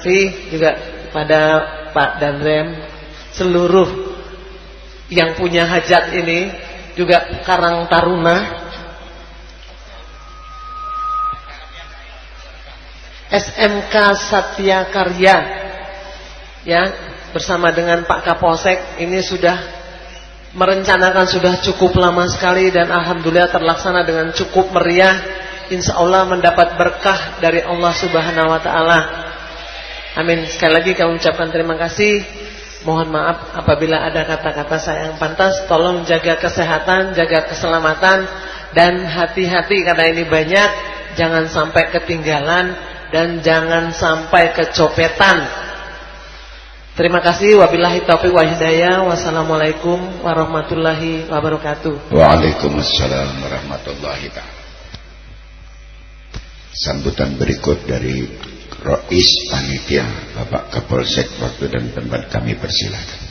kasih juga pada Pak dan Rem seluruh yang punya hajat ini juga Karang Taruna. SMK Satya Karya. Ya bersama dengan Pak Kapolsek ini sudah merencanakan sudah cukup lama sekali dan alhamdulillah terlaksana dengan cukup meriah. Insya Allah mendapat berkah dari Allah Subhanahu Wa Taala Amin sekali lagi kami ucapkan terima kasih mohon maaf apabila ada kata-kata saya yang pantas tolong jaga kesehatan jaga keselamatan dan hati-hati karena ini banyak jangan sampai ketinggalan dan jangan sampai kecopetan. Terima kasih wabillahi taufiq wa hidayah. Wassalamualaikum warahmatullahi wabarakatuh. Waalaikumsalam warahmatullahi wabarakatuh. Sambutan berikut dari Rois Panitia Bapak Kapolsek waktu dan tempat kami persilakan.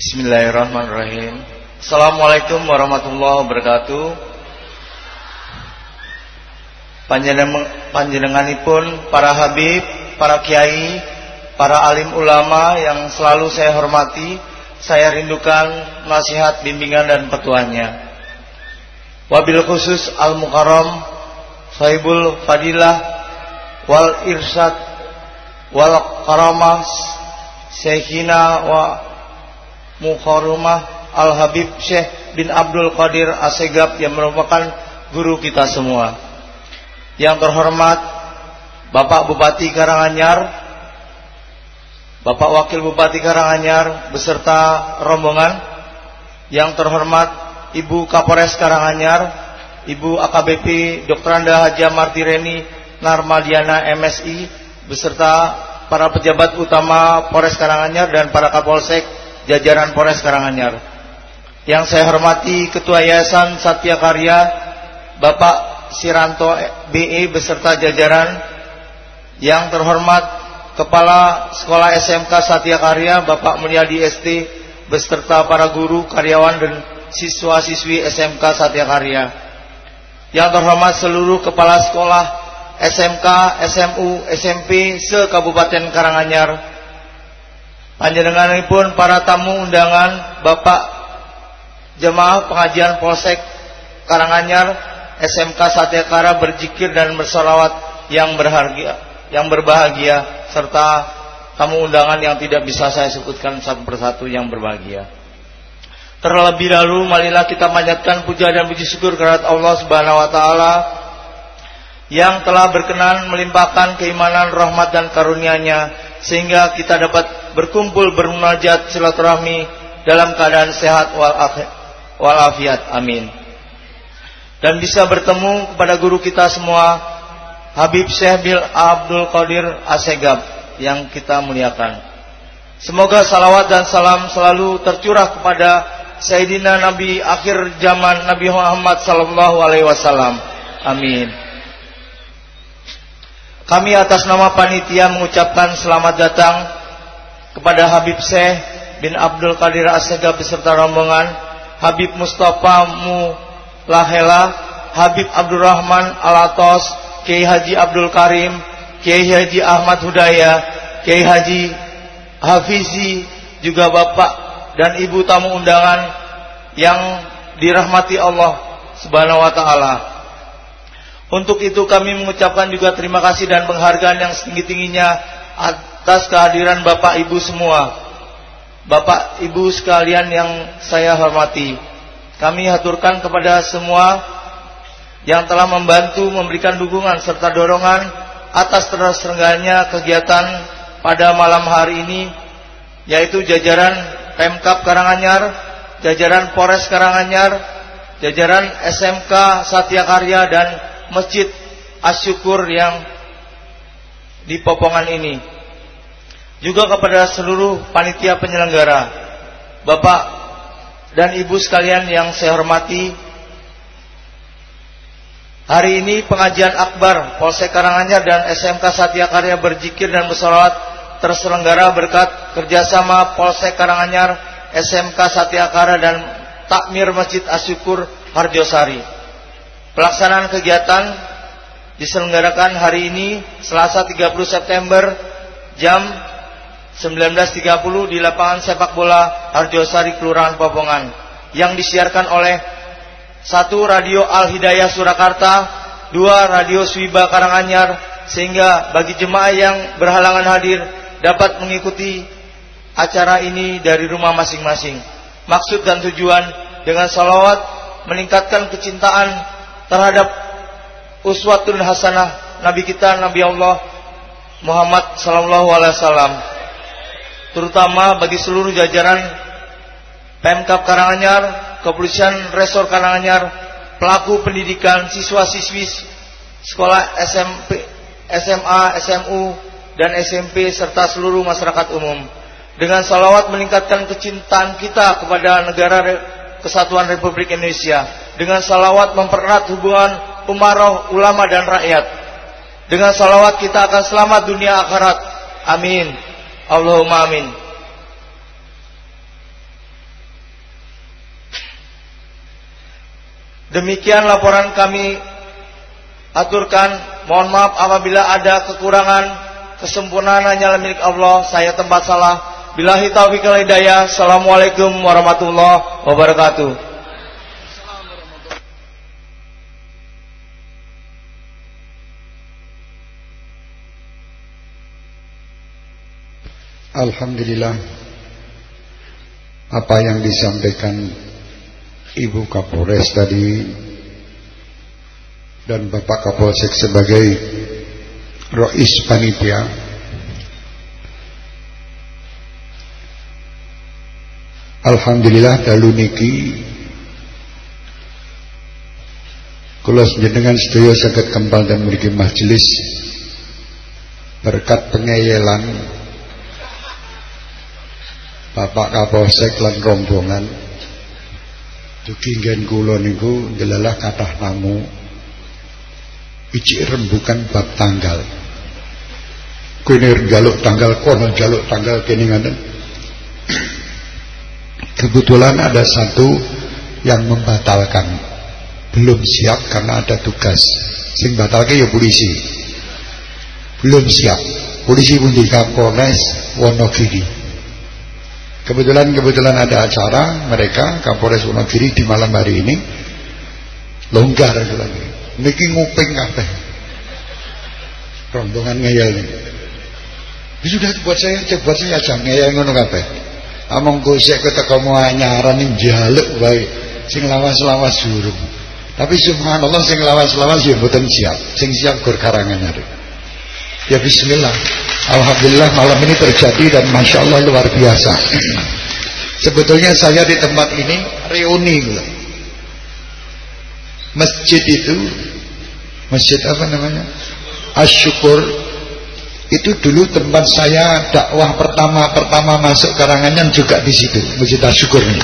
Bismillahirrahmanirrahim Assalamualaikum warahmatullahi wabarakatuh Panjenenganipun para habib, para kiai, para alim ulama yang selalu saya hormati Saya rindukan nasihat, bimbingan dan petuahnya Wabil khusus Al-Mukarram Sahibul Fadilah Wal Irsyad Wal Karamah Syekhina wa Mukharumah Al-Habib Syekh bin Abdul Qadir Asegab yang merupakan guru kita semua. Yang terhormat Bapak Bupati Karanganyar, Bapak Wakil Bupati Karanganyar beserta rombongan. Yang terhormat Ibu Kapolres Karanganyar, Ibu AKBP Dr. Anda Haja Martireni Narmadiana MSI beserta para pejabat utama Polres Karanganyar dan para Kapolsek jajaran Polres Karanganyar. Yang saya hormati Ketua Yayasan Satya Karya Bapak Siranto BE beserta jajaran yang terhormat Kepala Sekolah SMK Satya Karya Bapak Mulyadi ST beserta para guru, karyawan dan siswa-siswi SMK Satya Karya. Yang terhormat seluruh kepala sekolah SMK, SMU, SMP se-Kabupaten Karanganyar Panjenenganipun para tamu undangan Bapak jemaah pengajian Polsek Karanganyar SMK Satyakara berzikir dan bersolawat yang berharga, yang berbahagia serta tamu undangan yang tidak bisa saya sebutkan satu persatu yang berbahagia. Terlebih dahulu marilah kita panjatkan puja dan puji syukur kepada Allah Subhanahu wa taala yang telah berkenan melimpahkan keimanan, rahmat dan karunia-Nya sehingga kita dapat berkumpul bermunajat silaturahmi dalam keadaan sehat walafiat. Amin. Dan bisa bertemu kepada guru kita semua Habib Syekh Bil Abdul Qadir Asegab yang kita muliakan. Semoga salawat dan salam selalu tercurah kepada Sayyidina Nabi akhir zaman Nabi Muhammad sallallahu alaihi wasallam. Amin. Kami atas nama panitia mengucapkan selamat datang kepada Habib Syekh bin Abdul Qadir Asega beserta rombongan, Habib Mustafa Mulahela, Habib Abdurrahman Alatos, Kiai Haji Abdul Karim, Kiai Haji Ahmad Hudaya, Kiai Haji Hafizi, juga Bapak dan Ibu tamu undangan yang dirahmati Allah Subhanahu wa taala. Untuk itu kami mengucapkan juga terima kasih dan penghargaan yang setinggi-tingginya atas kehadiran Bapak Ibu semua. Bapak Ibu sekalian yang saya hormati. Kami haturkan kepada semua yang telah membantu memberikan dukungan serta dorongan atas terselenggaranya kegiatan pada malam hari ini yaitu jajaran Pemkap Karanganyar, jajaran Polres Karanganyar, jajaran SMK Satya Karya dan Masjid Asyukur yang di Popongan ini. Juga kepada seluruh panitia penyelenggara, Bapak dan Ibu sekalian yang saya hormati. Hari ini pengajian akbar Polsek Karanganyar dan SMK Satya Karya berzikir dan bersolawat terselenggara berkat kerjasama Polsek Karanganyar, SMK Satyakara dan Takmir Masjid Asyukur Harjosari. Pelaksanaan kegiatan diselenggarakan hari ini Selasa 30 September jam 19.30 di lapangan sepak bola Harjosari Kelurahan Popongan yang disiarkan oleh satu radio Al Hidayah Surakarta, dua radio Swiba Karanganyar. Sehingga bagi jemaah yang berhalangan hadir dapat mengikuti acara ini dari rumah masing-masing. Maksud dan tujuan dengan salawat meningkatkan kecintaan terhadap uswatun hasanah Nabi kita Nabi Allah Muhammad sallallahu alaihi wasallam. Terutama bagi seluruh jajaran Pemkap Karanganyar, Kepolisian Resor Karanganyar, pelaku pendidikan, siswa-siswi sekolah SMP, SMA, SMU, dan SMP serta seluruh masyarakat umum. Dengan salawat meningkatkan kecintaan kita kepada negara Kesatuan Republik Indonesia. Dengan salawat mempererat hubungan umarah ulama dan rakyat. Dengan salawat kita akan selamat dunia akhirat. Amin. Allahumma amin. Demikian laporan kami aturkan. Mohon maaf apabila ada kekurangan, kesempurnaan hanya milik Allah. Saya tempat salah. Bilahi taufiq wal hidayah. Assalamualaikum warahmatullahi wabarakatuh. Alhamdulillah apa yang disampaikan Ibu Kapolres tadi dan Bapak Kapolsek sebagai Rois Panitia. Alhamdulillah dalu niki kula jenengan sedaya saged kempal dan mriki majelis berkat pengeyelan Bapak Kapolsek lan rombongan Dugi nggen kula niku ndelalah kathah tamu. Ijik rembukan bab tanggal. Kene jaluk tanggal kono jaluk tanggal kene ngaten. Kebetulan ada satu yang membatalkan. Belum siap karena ada tugas. Sing batalke ya polisi. Belum siap. Polisi pun di Kapolres Wonogiri. Kebetulan-kebetulan ada acara mereka Kapolres Wonogiri di malam hari ini longgar lagi. Niki nguping kabeh. Rombongan ngeyel ini. Sudah buat saya aja, buat saya aja ngeyel ngono kabeh. Among gosek keteka mau anyaran ning jaluk baik. Sing lawas-lawas jurung. Tapi subhanallah sing lawas-lawas ya mboten siap. Sing siap gur karangan hari. Ya bismillah. Alhamdulillah malam ini terjadi dan Masya Allah luar biasa. Sebetulnya saya di tempat ini reuni Masjid itu Masjid apa namanya? Asyukur. Itu dulu tempat saya dakwah pertama-pertama masuk Karanganyan juga di situ Masjid Asyukur ini.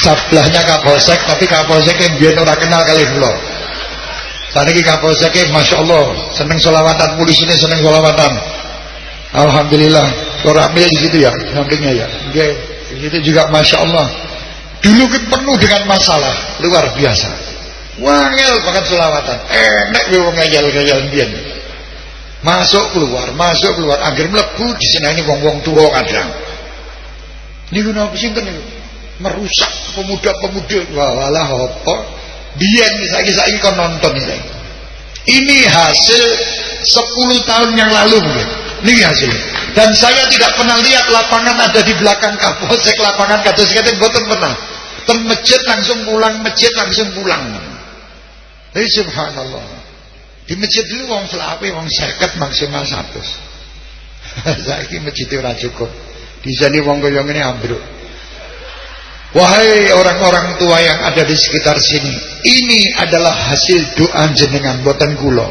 Sabelahnya Kapolsek Tapi Kapolsek yang biar orang kenal kali dulu Saniki Kapolsek Masya Allah seneng solawatan polisi ini seneng solawatan Alhamdulillah ambil di situ ya sampingnya ya. Oke, di situ juga Masya Allah. Dulu kan penuh dengan masalah luar biasa. Wangel banget solawatan enak ya wong ngayal-ngayal biyen masuk keluar masuk keluar agar melebu di sini ini wong-wong tua kadang. Ini kenapa sih merusak pemuda-pemuda. Walah apa biyen saiki-saiki kon nonton ini. Ini hasil 10 tahun yang lalu mungkin. Ini hasil. Dan saya tidak pernah lihat lapangan ada di belakang Kapolsek lapangan kados ngaten boten pernah. Ten langsung pulang, masjid langsung pulang. Jadi subhanallah. Di masjid dulu wong selawe wong seket maksimal 100. Saiki masjid ora cukup. Di sini wong kaya ngene ambruk. Wahai orang-orang tua yang ada di sekitar sini, ini adalah hasil doa jenengan boten kula.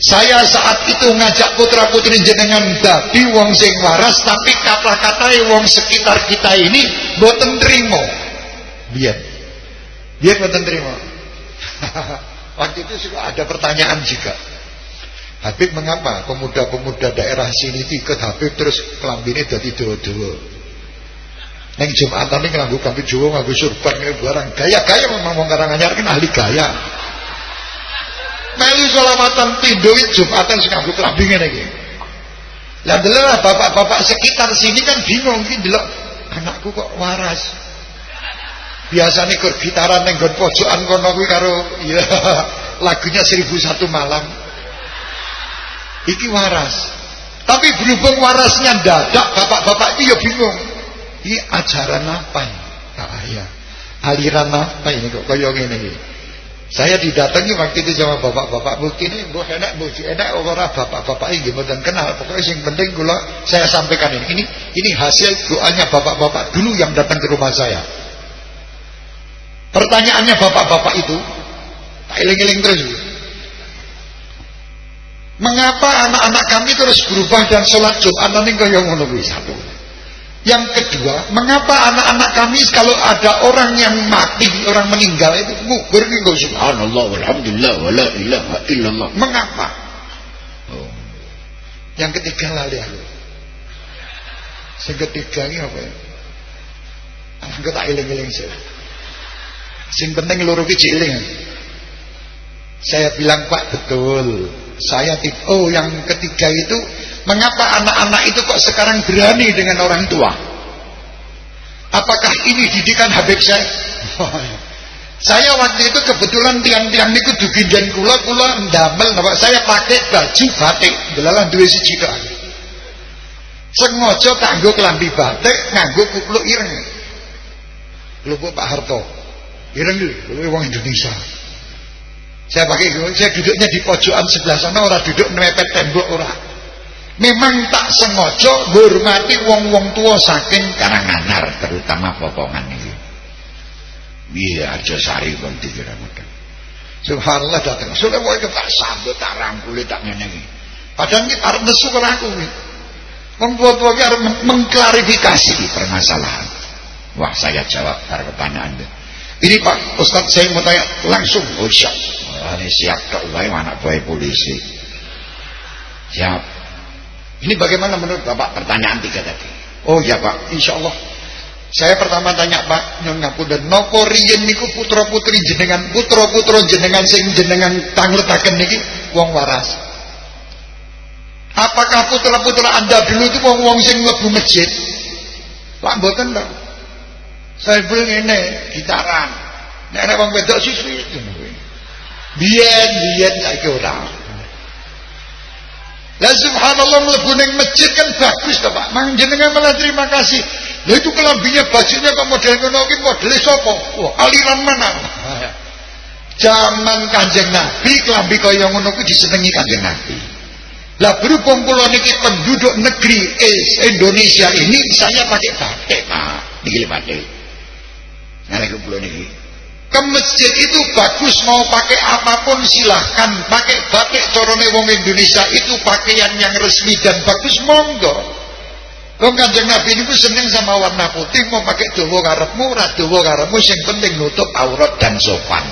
Saya saat itu ngajak putra putri jenengan dadi wong sing waras tapi kata-kata wong sekitar kita ini boten terima. Biar. Biar boten terima. Waktu itu suka ada pertanyaan juga. Habib mengapa pemuda-pemuda daerah sini ikut Habib terus kelambine dadi dawa-dawa. Neng Jumatan ini nganggo klambi Jawa nganggo surban barang gaya-gaya memang wong Karanganyar kan ahli gaya. Melu selawatan pindho Jumatan sing nganggo klambi ngene iki. Lah delok bapak-bapak sekitar sini kan bingung iki delok anakku kok waras. Biasanya kur gitaran neng pojokan kono kuwi karo ya lagunya seribu satu malam. Iki waras. Tapi berhubung warasnya dadak, bapak-bapak itu ya bingung. Ini ajaran apa ini? Ah, ya. Aliran apa ini kok kaya ngene iki? Saya didatangi waktu itu sama bapak-bapak mungkin ini bu enak bu enak orang bapak-bapak ini mboten kenal pokoknya yang penting kula saya sampaikan ini ini ini hasil doanya bapak-bapak dulu yang datang ke rumah saya pertanyaannya bapak-bapak itu tak iling-iling terus Mengapa anak-anak kami terus berubah dan sholat Jumat nanti kaya ngono satu. Yang kedua, mengapa anak-anak kami kalau ada orang yang mati, orang meninggal itu ngubur nih subhanallah walhamdulillah wala ilaha illallah. Mengapa? Oh. Yang ketiga lali aku. Yang ketiga ini apa ya? Aku tak iling-iling saya. Sing penting loro ki Saya bilang Pak betul. Saya oh yang ketiga itu mengapa anak-anak itu kok sekarang berani dengan orang tua? Apakah ini didikan Habib saya? saya waktu itu kebetulan tiang-tiang itu dan kula kula ndamel napa saya pakai baju batik delalah duwe siji tok. Sengaja kanggo kelambi batik nganggo kupluk ireng. Lho Pak Harto. Ireng lho wong Indonesia. Saya pakai saya duduknya di pojokan sebelah sana orang duduk mepet tembok orang. Memang tak sengaja hormati wong-wong tua saking Karanganyar terutama potongan ini. Iya aja sari pun dikira mudah. Subhanallah datang. Sudah mau tak sambut tak rangkuli tak ngene Padahal kita harus nesu aku. Wong tua-tua harus mengklarifikasi permasalahan. Wah saya jawab pertanyaan Ini Pak Ustadz saya mau tanya langsung. Oh siap. Ini siap tok wae anak buah polisi. Siap. Ini bagaimana menurut Bapak pertanyaan tiga tadi? Oh ya Pak, insya Allah. Saya pertama tanya Pak, nyon ngapunten, nopo riyen niku putra-putri jenengan, putra-putra jenengan sing jenengan tangletaken niki wong waras. Apakah putra-putra Anda dulu itu wong-wong sing mlebu masjid? Lah mboten to. Saya beli ini gitaran. Nek ana wong wedok siswi Biyen biyen saiki ora. Lah subhanallah mlebu ning masjid kan bagus to Pak. Mang jenengan malah terima kasih. Lah itu kelambinya bajunya kok model ngono iki modele sapa? Wah, aliran mana? Zaman Kanjeng Nabi kelambi kaya ngono kuwi disenengi Kanjeng Nabi. Lah berhubung kula niki penduduk negeri Indonesia ini saya pakai batik, Pak. Niki batik. Nah, niki ke masjid itu bagus mau pakai apa pun silahkan. Pakai batik corone wong Indonesia itu pakaian yang resmi dan bagus monggo. Wong kanjeng Nabi ini seneng sama warna putih mau pakai dawa karepmu ora dawa karepmu sing penting nutup aurat dan sopan.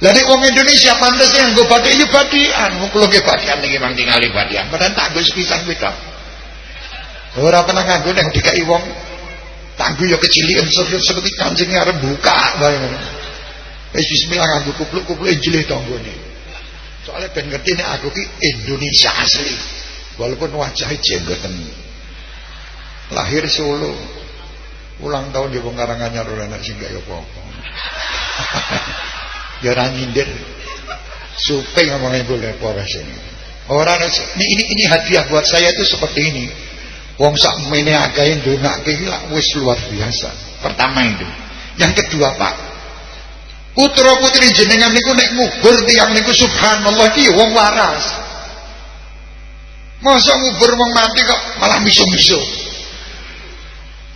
Lah nek wong Indonesia pantes yang nggo batik ya batikan wong kula nggih batikan niki mang tingali batikan padahal tak nggo sepisan kuwi Ora pernah nganggo nek dikai wong Tangguh ya kecilian seperti kancing arep buka bae ngono. Wis bismillah nganggo kupluk-kupluk jilih tanggane. Soalnya ben ngerti nek aku ki Indonesia asli. Walaupun wajahnya jenggoten. Lahir Solo. Ulang tahun di wong Karanganyar ora enak sing gak apa-apa. ya ora nyindir. Supe ngomongin boleh Polres ini. Orang ini, ini ini hadiah buat saya itu seperti ini. Wong sak mene akeh ndongake iki wis luar biasa. Pertama itu. Yang kedua, Pak. Putra putri jenengan niku nek ngubur tiyang niku subhanallah iki ya wong waras. Masa ngubur wong mati kok malah miso-miso.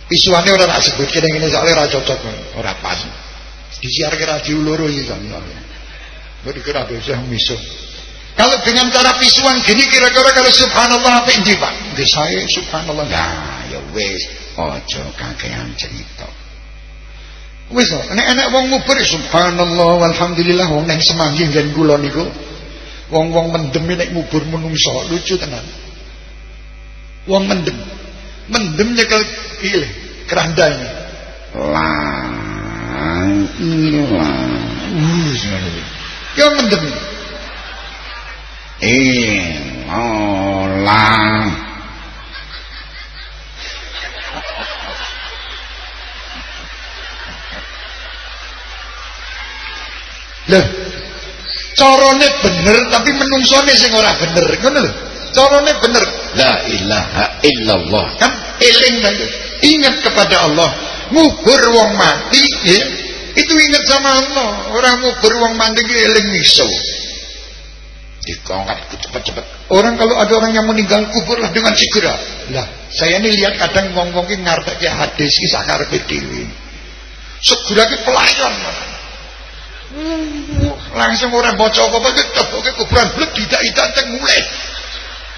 Isuane ora tak sebut kene ngene soalnya ora cocok ora pas. Disiarke radio loro iki kan. Kok dikira bisa miso. Kalau dengan cara pisuan gini kira-kira kalau subhanallah apa ini Pak? Nggih saya subhanallah. Nah, ya wis aja kakean cerita. Wis nek enek wong ngubur subhanallah walhamdulillah wong nang semanggi dan kula niku. Wong-wong mendem nek ngubur menungso, lucu tenan. Wong mendem. Mendem nyekel kile, keranda ini. Lang ilang. Uh, ya mendem. Ilang. Loh, carane bener tapi menungsone sing ora bener. Ngono lho. Carane bener. La ilaha illallah. Kan eling kan. Ingat kepada Allah. Ngubur wong mati ya. Itu ingat sama Allah. Orang ngubur wong mati ki eling miso. Dikongkat cepet-cepet. Orang kalau ada orang yang meninggal kuburlah dengan segera. Lah, saya ini lihat kadang ki ngarteke hadis ki sakarepe dhewe. Segera ki pelayan. Langsung orang baca apa-apa ketoke kuburan blek didak-idak teng mulai.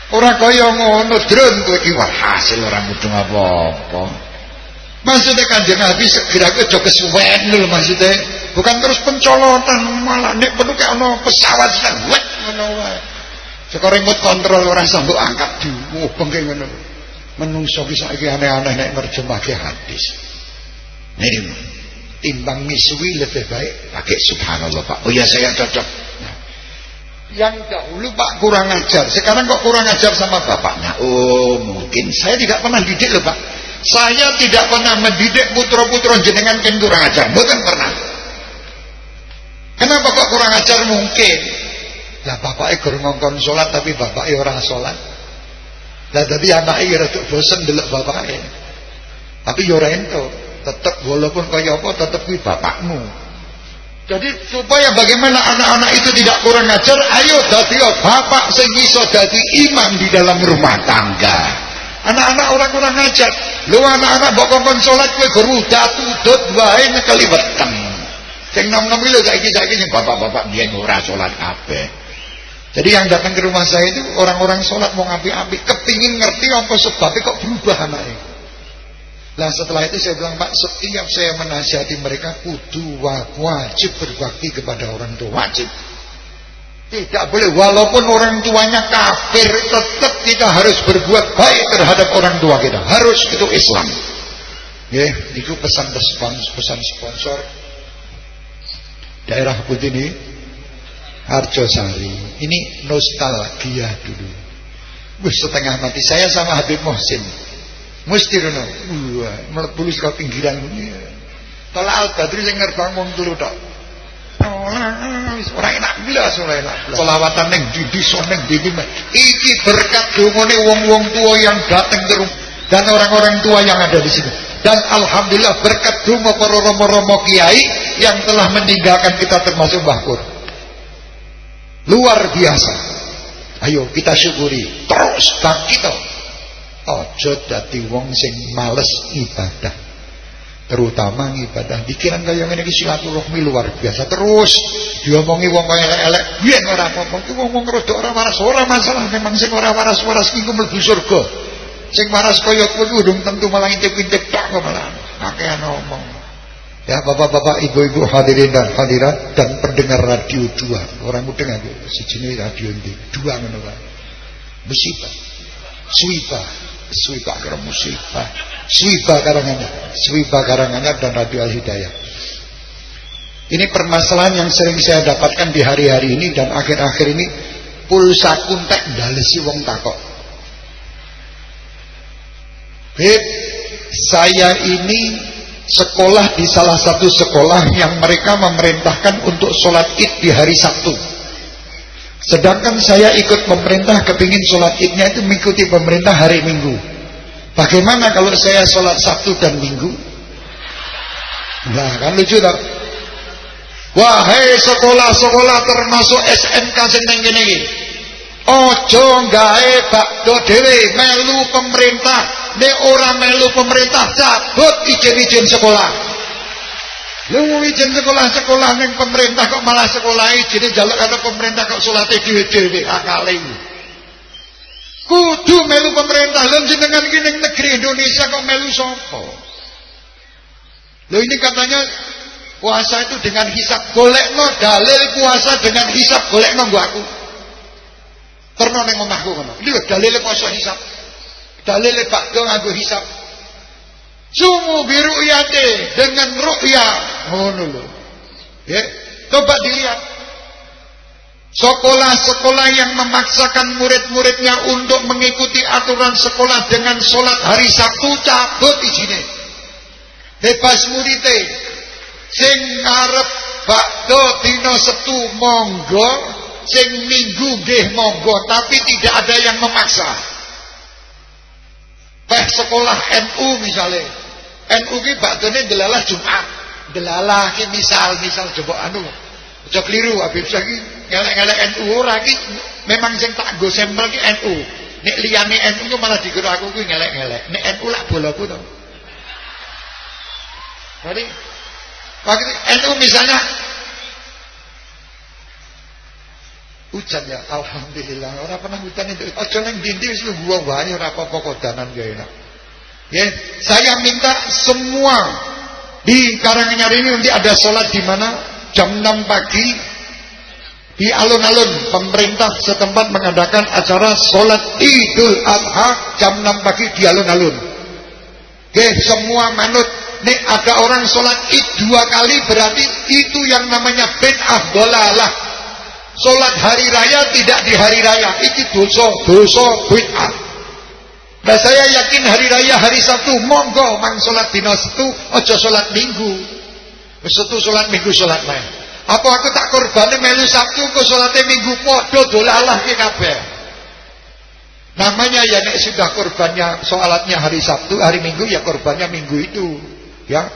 Ora kaya ngono, drone kowe iki hasil ora mudeng apa-apa. Maksudnya kanjeng Nabi segera ke aja kesuwen lho maksudnya. Bukan terus pencolotan malah nek perlu kayak ono pesawat sedang wet ngono wae. Sekarang remote control orang sambut angkat di mubeng kayak ngono. Menungso bisa iki aneh-aneh nek nerjemahke hadis. Nih timbang misui lebih baik pakai subhanallah Pak. Oh ya saya cocok. Nah, yang dahulu Pak kurang ajar, sekarang kok kurang ajar sama bapaknya? Oh mungkin saya tidak pernah didik loh Pak. Saya tidak pernah mendidik putra-putra jenengan kan kurang ajar, bukan pernah. Kenapa kok kurang ajar mungkin? Lah bapaknya kurang ngongkon sholat tapi bapaknya orang sholat. Lah tadi anaknya rada bosen delok bapaknya. Tapi yo ento tetap walaupun kaya apa tetap kuwi bapakmu jadi supaya bagaimana anak-anak itu tidak kurang ajar ayo dadi bapak sing iso dadi imam di dalam rumah tangga anak-anak orang kurang ajar lu anak-anak mbok kongkon salat kowe gerudat udut wae nekeli weteng sing nom-nom lho saiki saiki sing bapak-bapak biyen ora salat kabeh jadi yang datang ke rumah saya itu orang-orang sholat mau ngapi-api, kepingin ngerti apa sebabnya kok berubah anaknya. Nah setelah itu saya bilang Pak setiap saya menasihati mereka kudu wajib berbakti kepada orang tua wajib. Tidak boleh walaupun orang tuanya kafir tetap kita harus berbuat baik terhadap orang tua kita. Harus itu Islam. Ya, itu pesan pesan sponsor daerah putih ini Harjosari. Ini nostalgia dulu. Wih, setengah mati saya sama Habib Mohsin. Mesti rono. Wah, mlebu saka pinggiran ngene. Tolak al-Badri sing ngerbang mung turu tok. Ora enak blas ora enak blas. Selawatan ning ndi ning ndi Iki berkat dongane wong-wong tua yang datang ke dan orang-orang tua yang ada di sini. Dan alhamdulillah berkat donga para romo-romo kiai yang telah meninggalkan kita termasuk Mbah. Luar biasa. Ayo kita syukuri terus bangkit Ojo dadi wong sing males ibadah. Terutama ibadah pikiran kaya ngene iki silaturahmi luar biasa. Terus diomongi wong kaya elek-elek, biyen ora apa-apa. Ku wong rada ora waras, ora masalah memang sing ora waras-waras iku mlebu surga. Sing waras kaya kowe urung tentu malah intip-intip tok kok malah. Akeh ngomong. Ya bapak-bapak, ibu-ibu hadirin dan hadirat dan pendengar radio dua orang mudeng aku sijine radio ini dua ngono. Musibah. Suipa Swipa karo musibah Swipa karangannya Swipa karangannya dan Radio Al Hidayah ini permasalahan yang sering saya dapatkan di hari-hari ini dan akhir-akhir ini pulsa kuntek dalesi wong takok Beb saya ini sekolah di salah satu sekolah yang mereka memerintahkan untuk sholat id di hari Sabtu Sedangkan saya ikut pemerintah kepingin sholat idnya itu mengikuti pemerintah hari minggu. Bagaimana kalau saya sholat Sabtu dan minggu? Nah kan lucu tak? Wahai sekolah-sekolah termasuk SMK kene iki. Ojo gawe bakdo dhewe melu pemerintah. Nek ora melu pemerintah cabut izin-izin sekolah. Lu izin sekolah-sekolah ning pemerintah kok malah sekolah izin jaluk kata pemerintah kok salate dhewe-dhewe akale. Kudu melu pemerintah lho jenengan iki ning negeri Indonesia kok melu sapa? Lho ini katanya puasa itu dengan hisap golekno dalil puasa dengan hisap golekno nggo aku. Terno ning omahku ngono. Iki lho poso hisab. Dalile bakdo nganggo hisab. Sumu biru yate dengan ru'ya. Ngono lho. Ya, coba dilihat. Sekolah-sekolah yang memaksakan murid-muridnya untuk mengikuti aturan sekolah dengan sholat hari Sabtu cabut sini. Bebas muridé. Sing ngarep bakdo dino setu monggo, sing minggu nggih monggo, tapi tidak ada yang memaksa. Peh sekolah NU misalnya. NU ki bakdone delalah Jumat. Delalah ki misal misal coba anu. Aja keliru Habib Syekh ngelek-ngelek NU ki memang sing tak nggo sampel ki NU. Nek liyane NU malah dikira aku kuwi ngelek-ngelek. Nek NU lak bolaku to. Jadi waktu NU misalnya hujan ya alhamdulillah. Orang pernah hujan itu. Aja nang dindi wis gua wae ora apa-apa kodanan ya enak. Ya saya minta semua di Karanganyar ini nanti ada sholat di mana? Jam 6 pagi. Di alun-alun pemerintah setempat mengadakan acara sholat idul adha jam 6 pagi di alun-alun. Oke semua manut. Nih ada orang sholat id dua kali berarti itu yang namanya bid'ah dolalah Sholat hari raya tidak di hari raya. Itu dosa, dosa bid'ah. Nah saya yakin hari raya hari Sabtu monggo mang sholat dina Sabtu aja sholat Minggu. Sabtu sholat Minggu sholat lain. Apa aku tak korbane melu Sabtu ke sholatnya Minggu padha dolalah ki kabeh. Namanya ya nek sudah korbannya sholatnya hari Sabtu, hari Minggu ya korbannya Minggu itu. Ya,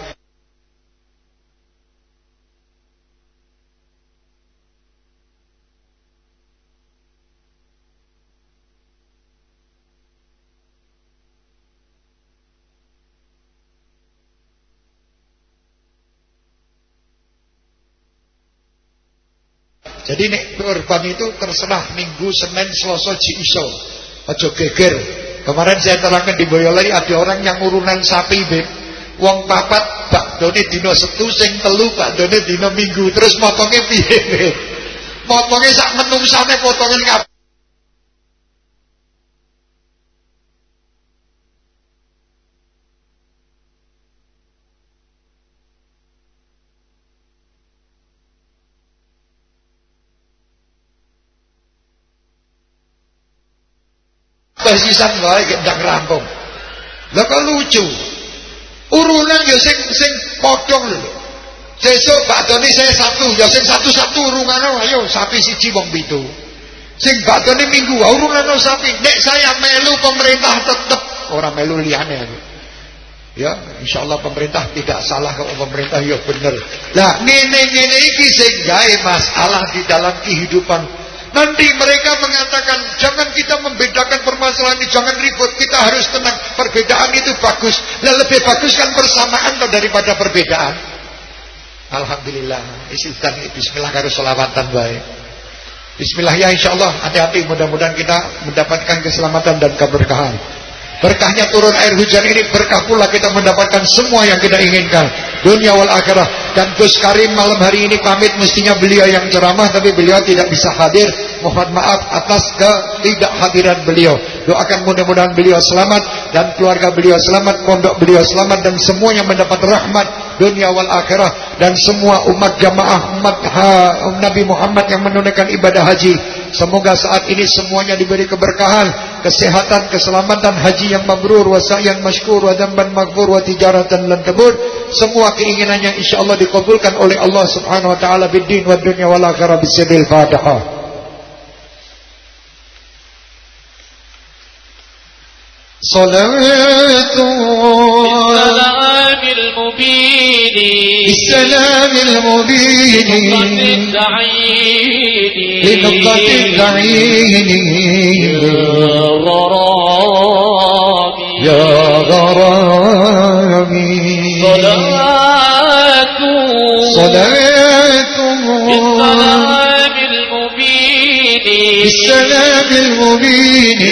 Jadi nek kurban itu terserah Minggu, Senin, Selasa, Iso. Aja geger. Kemarin saya terangkan di Boyolali ada orang yang urunan sapi, Beb. Wong papat bakdone dina Setu sing telu bakdone dina Minggu. Terus motonge piye, Motonge sak menungsane potongan kabeh. Sisan wae gendang rampung. Lah kok lucu. Urunan ya sing sing podong lho. Sesuk badone saya satu, ya sing satu-satu urungan ayo sapi siji wong pitu. Sing badone minggu urunan sapi. Nek saya melu pemerintah tetep orang melu liyane aku. Ya, insyaallah pemerintah tidak salah kalau pemerintah ya bener. Lah ngene-ngene iki sing gawe masalah di dalam kehidupan Nanti mereka mengatakan jangan kita membedakan permasalahan ini, jangan ribut, kita harus tenang. Perbedaan itu bagus. Nah lebih bagus kan persamaan daripada perbedaan. Alhamdulillah. Istighfar Bismillah harus selawatan baik. Bismillah ya insya Allah hati-hati mudah-mudahan kita mendapatkan keselamatan dan keberkahan. Berkahnya turun air hujan ini berkah pula kita mendapatkan semua yang kita inginkan. Dunia wal akhirah. Dan Gus Karim malam hari ini pamit mestinya beliau yang ceramah tapi beliau tidak bisa hadir. Mohon maaf atas ketidakhadiran beliau. Doakan mudah-mudahan beliau selamat dan keluarga beliau selamat, pondok beliau selamat dan semuanya mendapat rahmat dunia wal akhirah dan semua umat jamaah umat ha, Nabi Muhammad yang menunaikan ibadah haji Semoga saat ini semuanya diberi keberkahan, kesehatan, keselamatan, haji yang mabrur, wa yang masykur, wa damban maghfur, wa tijaratan lan tabur. Semua keinginannya insyaallah dikabulkan oleh Allah Subhanahu wa taala bid din wa dunya wal akhirah bisabil Fatihah. صلاة بالسلام المبين. لنقطة الدعين يا غرامي. يا غرامي صلاة صلاة بالسلام المبين. بالسلام المبين.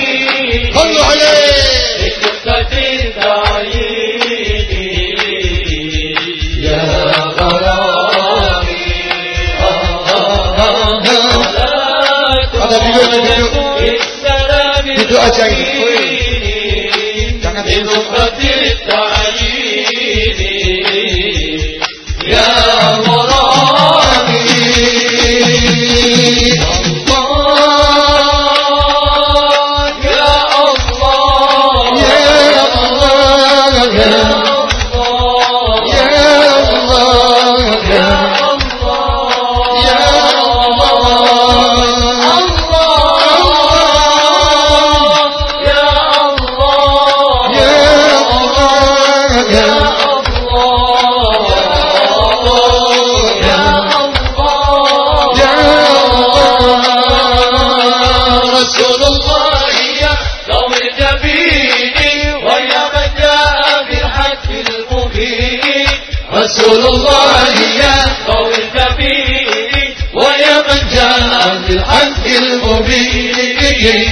نسبت رسول الله يا قوي الكبير ويا من جاء بالحق المبين.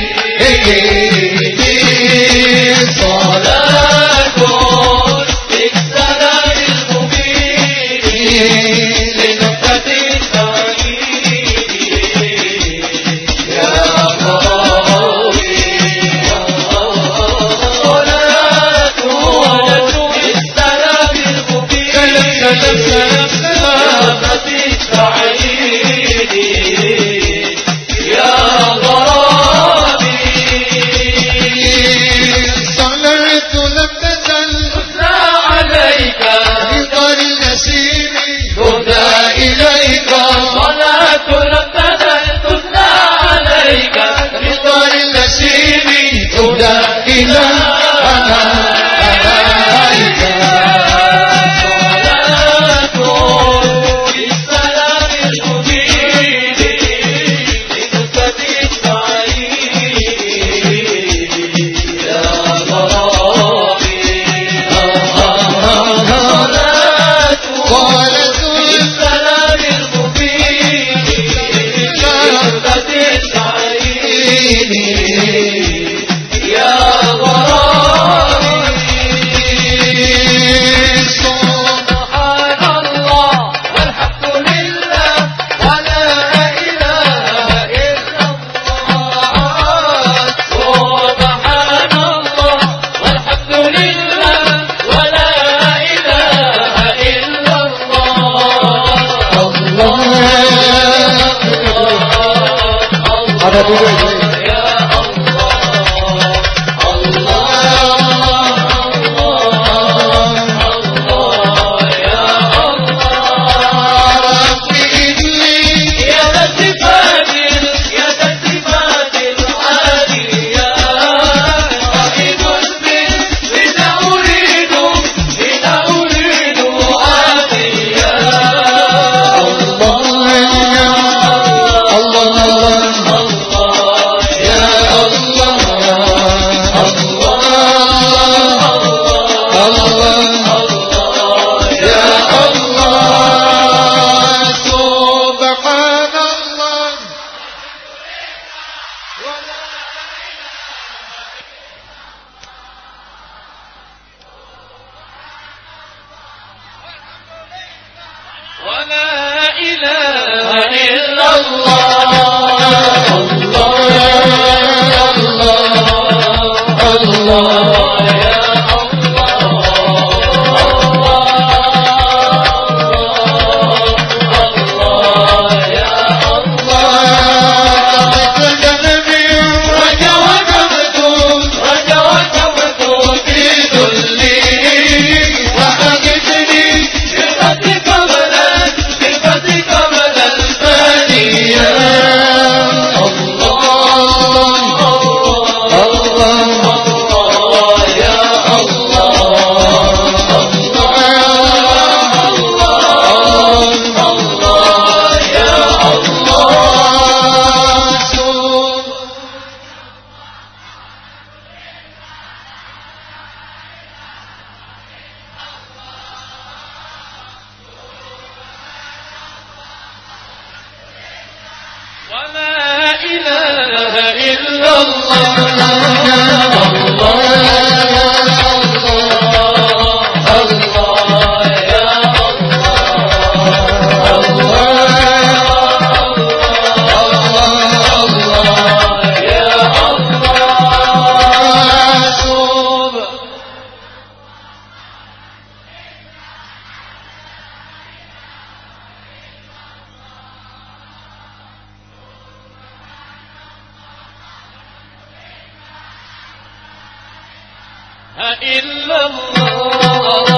إلا الله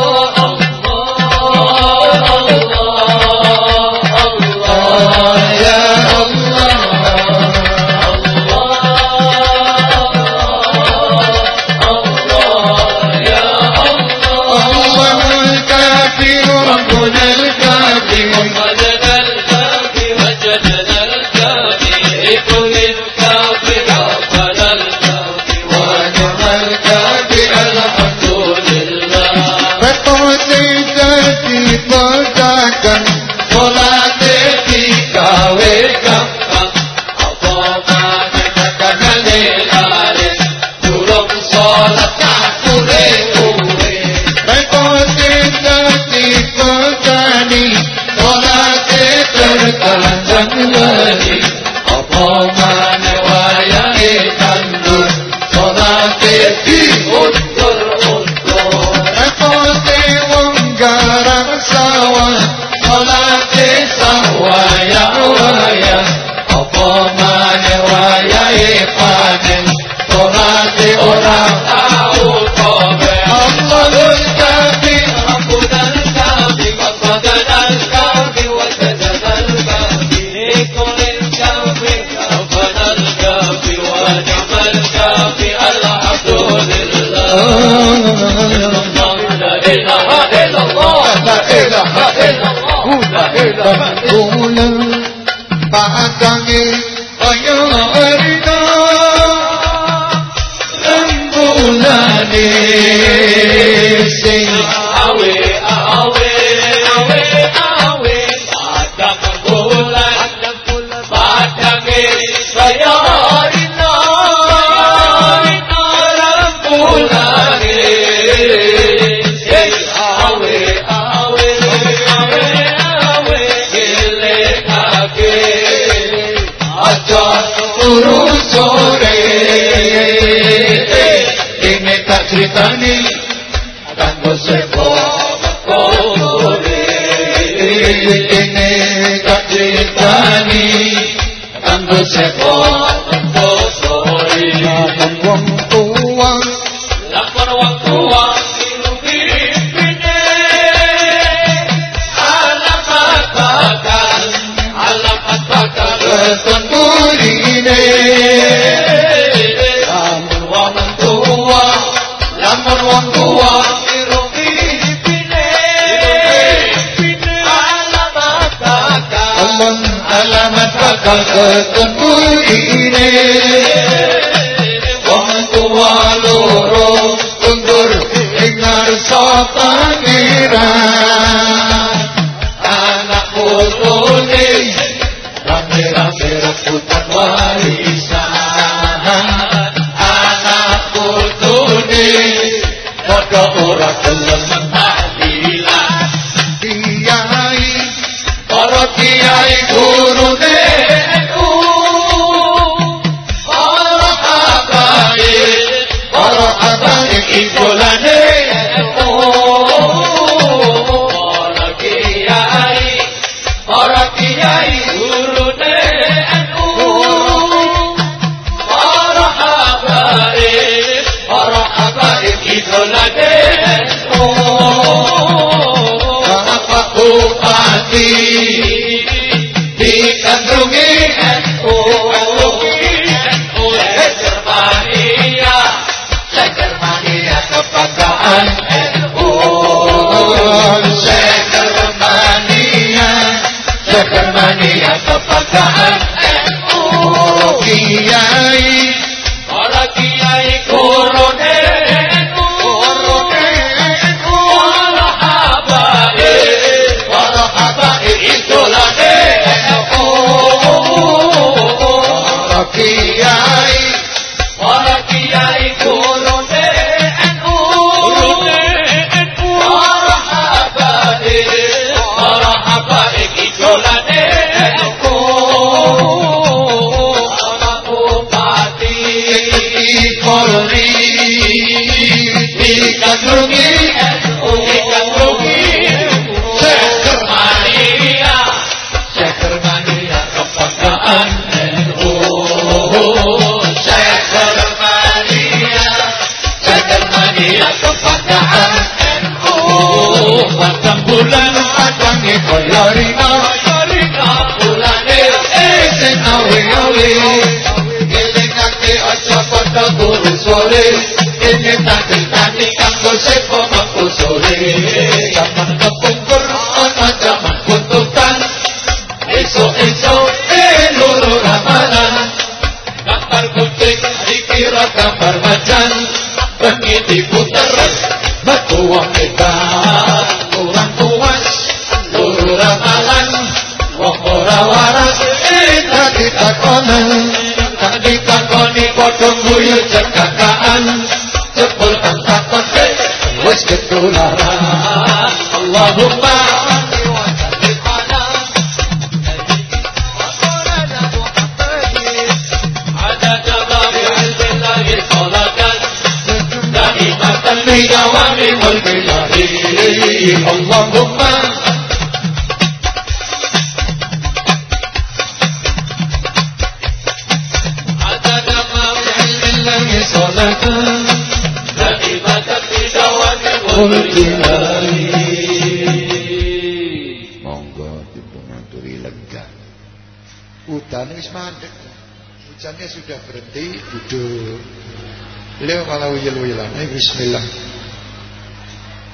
malah uyel-uyelan. Eh, bismillah.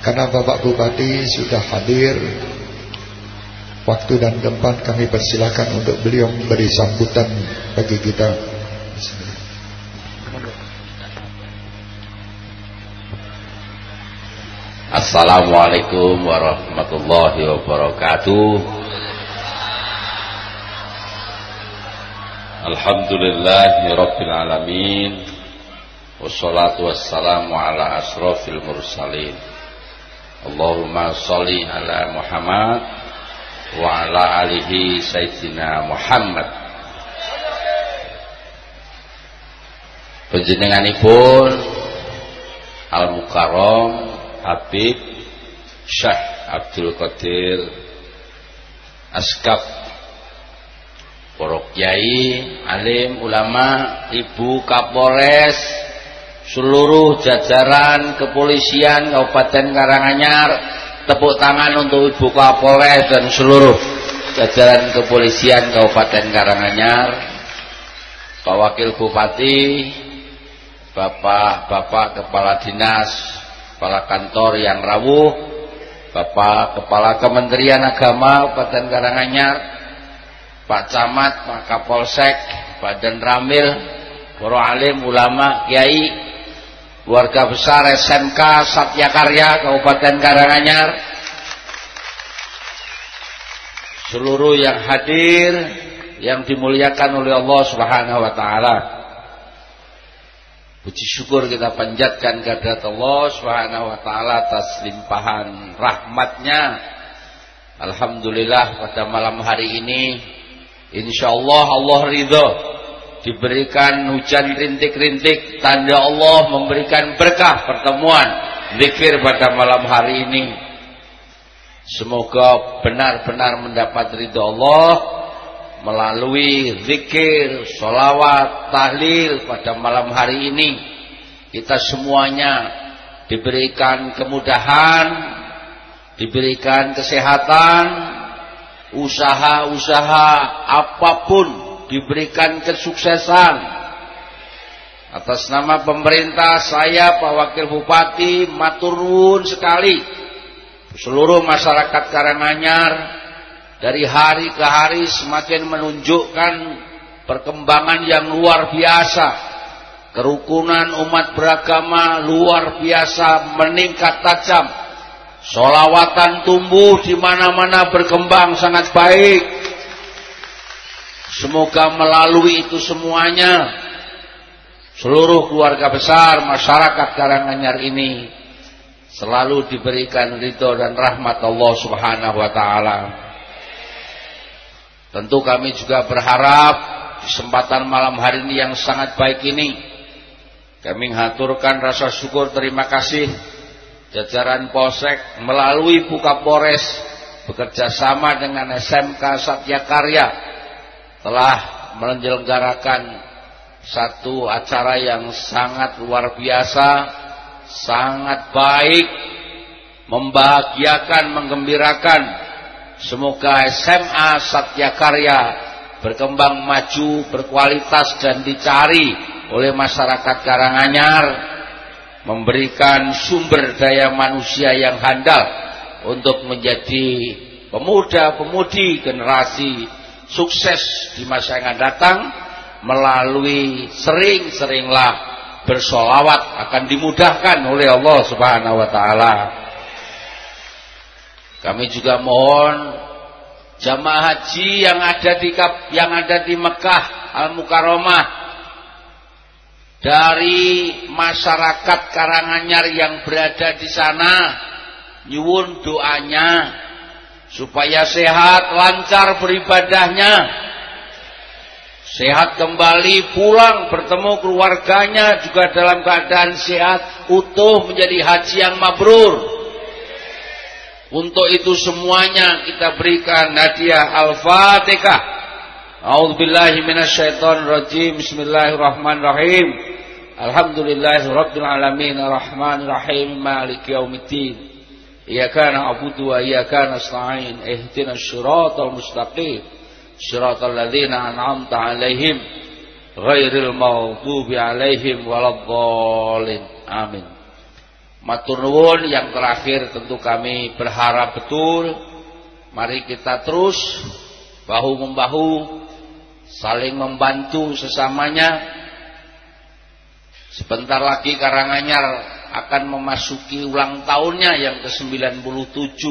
Karena Bapak Bupati sudah hadir, waktu dan tempat kami persilakan untuk beliau memberi sambutan bagi kita. Assalamualaikum warahmatullahi wabarakatuh Alhamdulillahi rabbil alamin Wassalatu wassalamu ala asrafil mursalin. Allahumma salli ala Muhammad Wa ala alihi sayyidina Muhammad. Penjenenganipun Al-Mukarram Habib Syekh Abdul Qadir Askap Para kiai, alim, ulama, ibu Kapolres, seluruh jajaran kepolisian Kabupaten Karanganyar, tepuk tangan untuk ibu Kapolres dan seluruh jajaran kepolisian Kabupaten Karanganyar, Pak Wakil Bupati, Bapak-bapak kepala dinas Kepala Kantor yang rawuh, Bapak Kepala Kementerian Agama Kabupaten Karanganyar, Pak Camat, Pak Kapolsek, Pak Dan Ramil, para alim, ulama, kiai, keluarga besar SMK Satyakarya Kabupaten Karanganyar, seluruh yang hadir yang dimuliakan oleh Allah Subhanahu wa taala. Puji syukur kita panjatkan kehadirat Allah Subhanahu wa taala atas limpahan rahmatnya. Alhamdulillah pada malam hari ini insyaallah Allah ridho diberikan hujan rintik-rintik tanda Allah memberikan berkah pertemuan zikir pada malam hari ini. Semoga benar-benar mendapat ridho Allah melalui zikir, solawat, tahlil pada malam hari ini kita semuanya diberikan kemudahan, diberikan kesehatan, usaha-usaha apa pun diberikan kesuksesan. Atas nama pemerintah saya Pak Wakil Bupati maturun sekali seluruh masyarakat Karanganyar dari hari ke hari semakin menunjukkan perkembangan yang luar biasa. Kerukunan umat beragama luar biasa meningkat tajam. Solawatan tumbuh di mana-mana berkembang sangat baik. Semoga melalui itu semuanya seluruh keluarga besar masyarakat Karanganyar ini selalu diberikan ridho dan rahmat Allah Subhanahu wa taala. Tentu kami juga berharap kesempatan malam hari ini yang sangat baik ini kami mengaturkan rasa syukur terima kasih jajaran Polsek melalui Buka Polres bekerja sama dengan SMK Satyakarya telah menyelenggarakan satu acara yang sangat luar biasa, sangat baik, membahagiakan, menggembirakan. Semoga SMA Satyakarya berkembang maju, berkualitas dan dicari oleh masyarakat Karanganyar memberikan sumber daya manusia yang handal untuk menjadi pemuda-pemudi generasi sukses di masa yang akan datang melalui sering-seringlah bersolawat akan dimudahkan oleh Allah Subhanahu wa taala. Kami juga mohon jamaah haji yang ada di yang ada di Mekah Al Mukarramah dari masyarakat Karanganyar yang berada di sana nyuwun doanya supaya sehat lancar beribadahnya sehat kembali pulang bertemu keluarganya juga dalam keadaan sehat utuh menjadi haji yang mabrur untuk itu semuanya kita berikan hadiah Al-Fatihah. A'udzubillahi minasyaitonirrajim. Bismillahirrahmanirrahim. Alhamdulillahirabbil alamin arrahmanir rahim maliki yaumiddin. Na'budu wa iyyaka nasta'in. Ihdinas shiratal mustaqim. Shiratal ladzina an'amta 'alaihim ghairil maghdubi 'alaihim waladdallin. Amin. Matur nuwun yang terakhir tentu kami berharap betul mari kita terus bahu membahu saling membantu sesamanya. Sebentar lagi Karanganyar akan memasuki ulang tahunnya yang ke-97.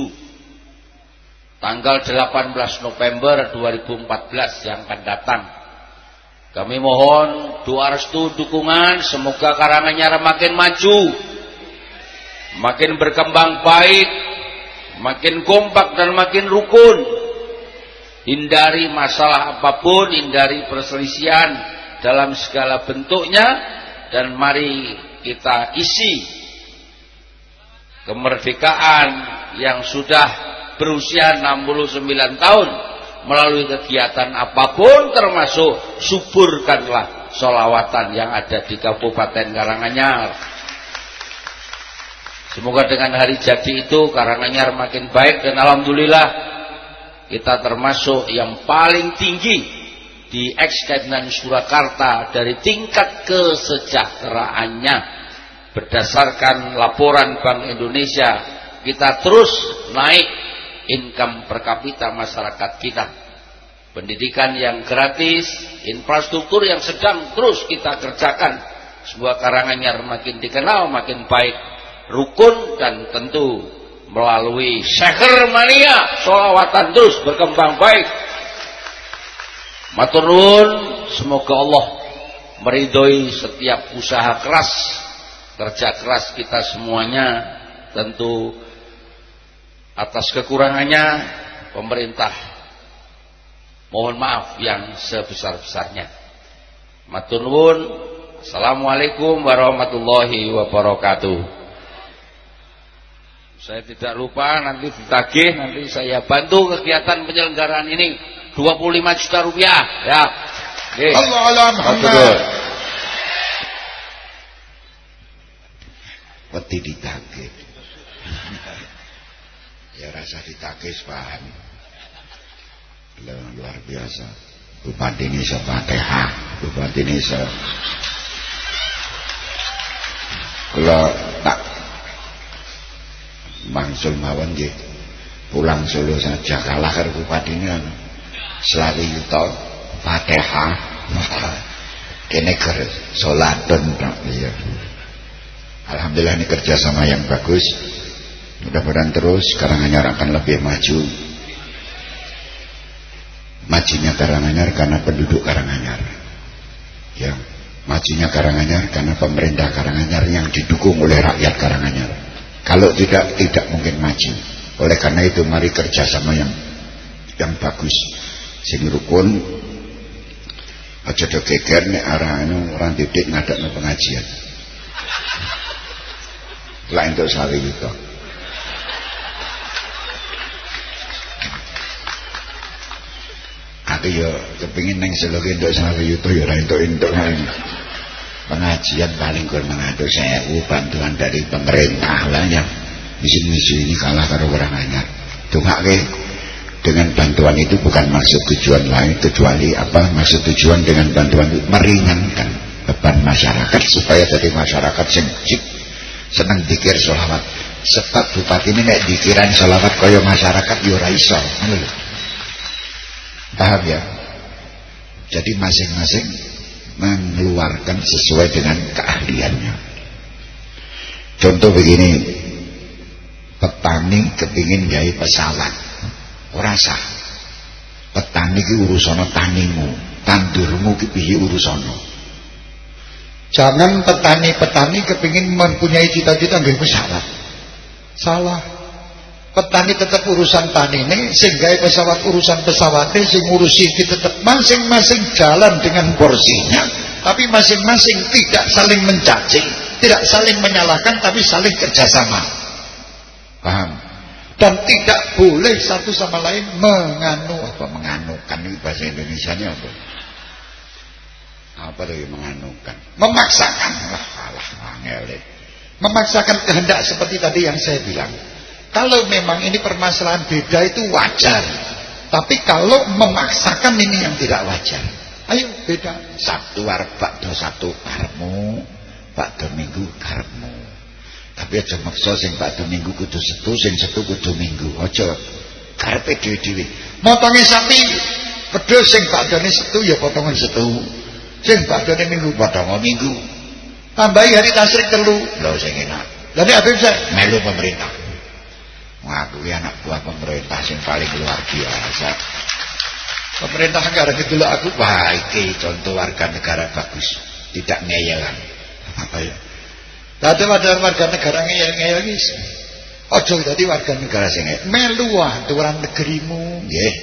Tanggal 18 November 2014 yang akan datang. Kami mohon doa restu dukungan semoga Karanganyar makin maju makin berkembang baik, makin kompak dan makin rukun. Hindari masalah apa pun, hindari perselisihan dalam segala bentuknya dan mari kita isi kemerdekaan yang sudah berusia 69 tahun melalui kegiatan apa pun termasuk suburkanlah solawatan yang ada di Kabupaten Karanganyar. Semoga dengan hari jadi itu Karanganyar makin baik dan Alhamdulillah kita termasuk yang paling tinggi di Ekskadnan Surakarta dari tingkat kesejahteraannya. Berdasarkan laporan Bank Indonesia kita terus naik income per kapita masyarakat kita. Pendidikan yang gratis infrastruktur yang sedang terus kita kerjakan. Sebuah Karanganyar makin dikenal makin baik rukun dan tentu melalui syaher mania solawatan terus berkembang baik maturun semoga Allah meridhoi setiap usaha keras kerja keras kita semuanya. Tentu atas kekurangannya pemerintah mohon maaf yang sebesar-besarnya. Maturun Assalamualaikum warahmatullahi wabarakatuh. Saya tidak lupa nanti ditagih, nanti saya bantu kegiatan penyelenggaraan ini 25 juta rupiah ya. Oke. Allah Allah Muhammad. Wedi ditagih. ya rasa ditagih paham. Luar biasa. Bupati ini Fatihah, Bupati ini Kalau tak mangsul mawon nggih pulang Solo saja kalah karo bupatine selawi yuta Fatihah kene ger salatun tok iya. Alhamdulillah ini kerjasama yang bagus. Mudah-mudahan terus Karanganyar akan lebih maju. Majunya Karanganyar karena penduduk Karanganyar. Ya majunya Karanganyar karena pemerintah Karanganyar yang didukung oleh rakyat Karanganyar. Kalau tidak, tidak mungkin maju. Oleh karena itu mari kerjasama yang yang bagus. Sini rukun. Aja do geger nek arah anu ora titik ngadakno pengajian. Lah entuk sawi itu. Aku yo kepengin neng seloge entuk sawi itu ya ora entuk-entuk pengajian paling kurang mengatur sewu bantuan dari pemerintah lah yang misi-misi ini kalah karo orang anyar tungak ke dengan bantuan itu bukan maksud tujuan lain kecuali apa? Maksud tujuan dengan bantuan itu meringankan beban masyarakat supaya jadi masyarakat sing seneng dikir sholawat. Sebab bupati ini nek dikiran sholawat kaya masyarakat yura ya iso. Paham ya? Jadi masing-masing mengeluarkan sesuai dengan keahliannya. Contoh begini petani kepingin gaya pesawat ora sah. Petani ki urusono tanimu tandurmu ki piye urusono jangan petani-petani kepingin mempunyai cita-cita gaya pesawat. Salah. Petani tetap urusan tani ini sehingga pesawat urusan pesawatnya sing ngurusi tetap masing-masing jalan dengan porsinya. Tapi masing-masing tidak saling mencaci tidak saling menyalahkan tapi saling kerjasama. Paham dan tidak boleh satu sama lain menganu apa menganukan. Ini bahasa Indonesia nya apa? Apa tuh menganukan? Memaksakan. Lah alah angel memaksakan kehendak seperti tadi yang saya bilang. Kalau memang ini permasalahan beda itu wajar. Tapi kalau memaksakan ini yang tidak wajar. Ayo beda. Sabtu arba do satu karmu. Pak minggu karmu tapi aja maksa sing pada minggu kudu setu, sing setu kudu minggu. Aja karepe dhewe-dhewe. Motonge sapi pedhus sing badane setu ya potongan setu. Sing badane minggu potongan minggu. Tambahi hari tasrik telu. Lho sing enak. Nek Habib saya melu pemerintah. Ngakui anak buah pemerintah sing paling luar biasa. Pemerintah negara gitu aku baik contoh warga negara bagus, tidak ngeyelan. Apa ya? Dadi warga negara ngeyel-ngeyel iki. Aja dadi warga negara sing melu aturan negerimu, nggih.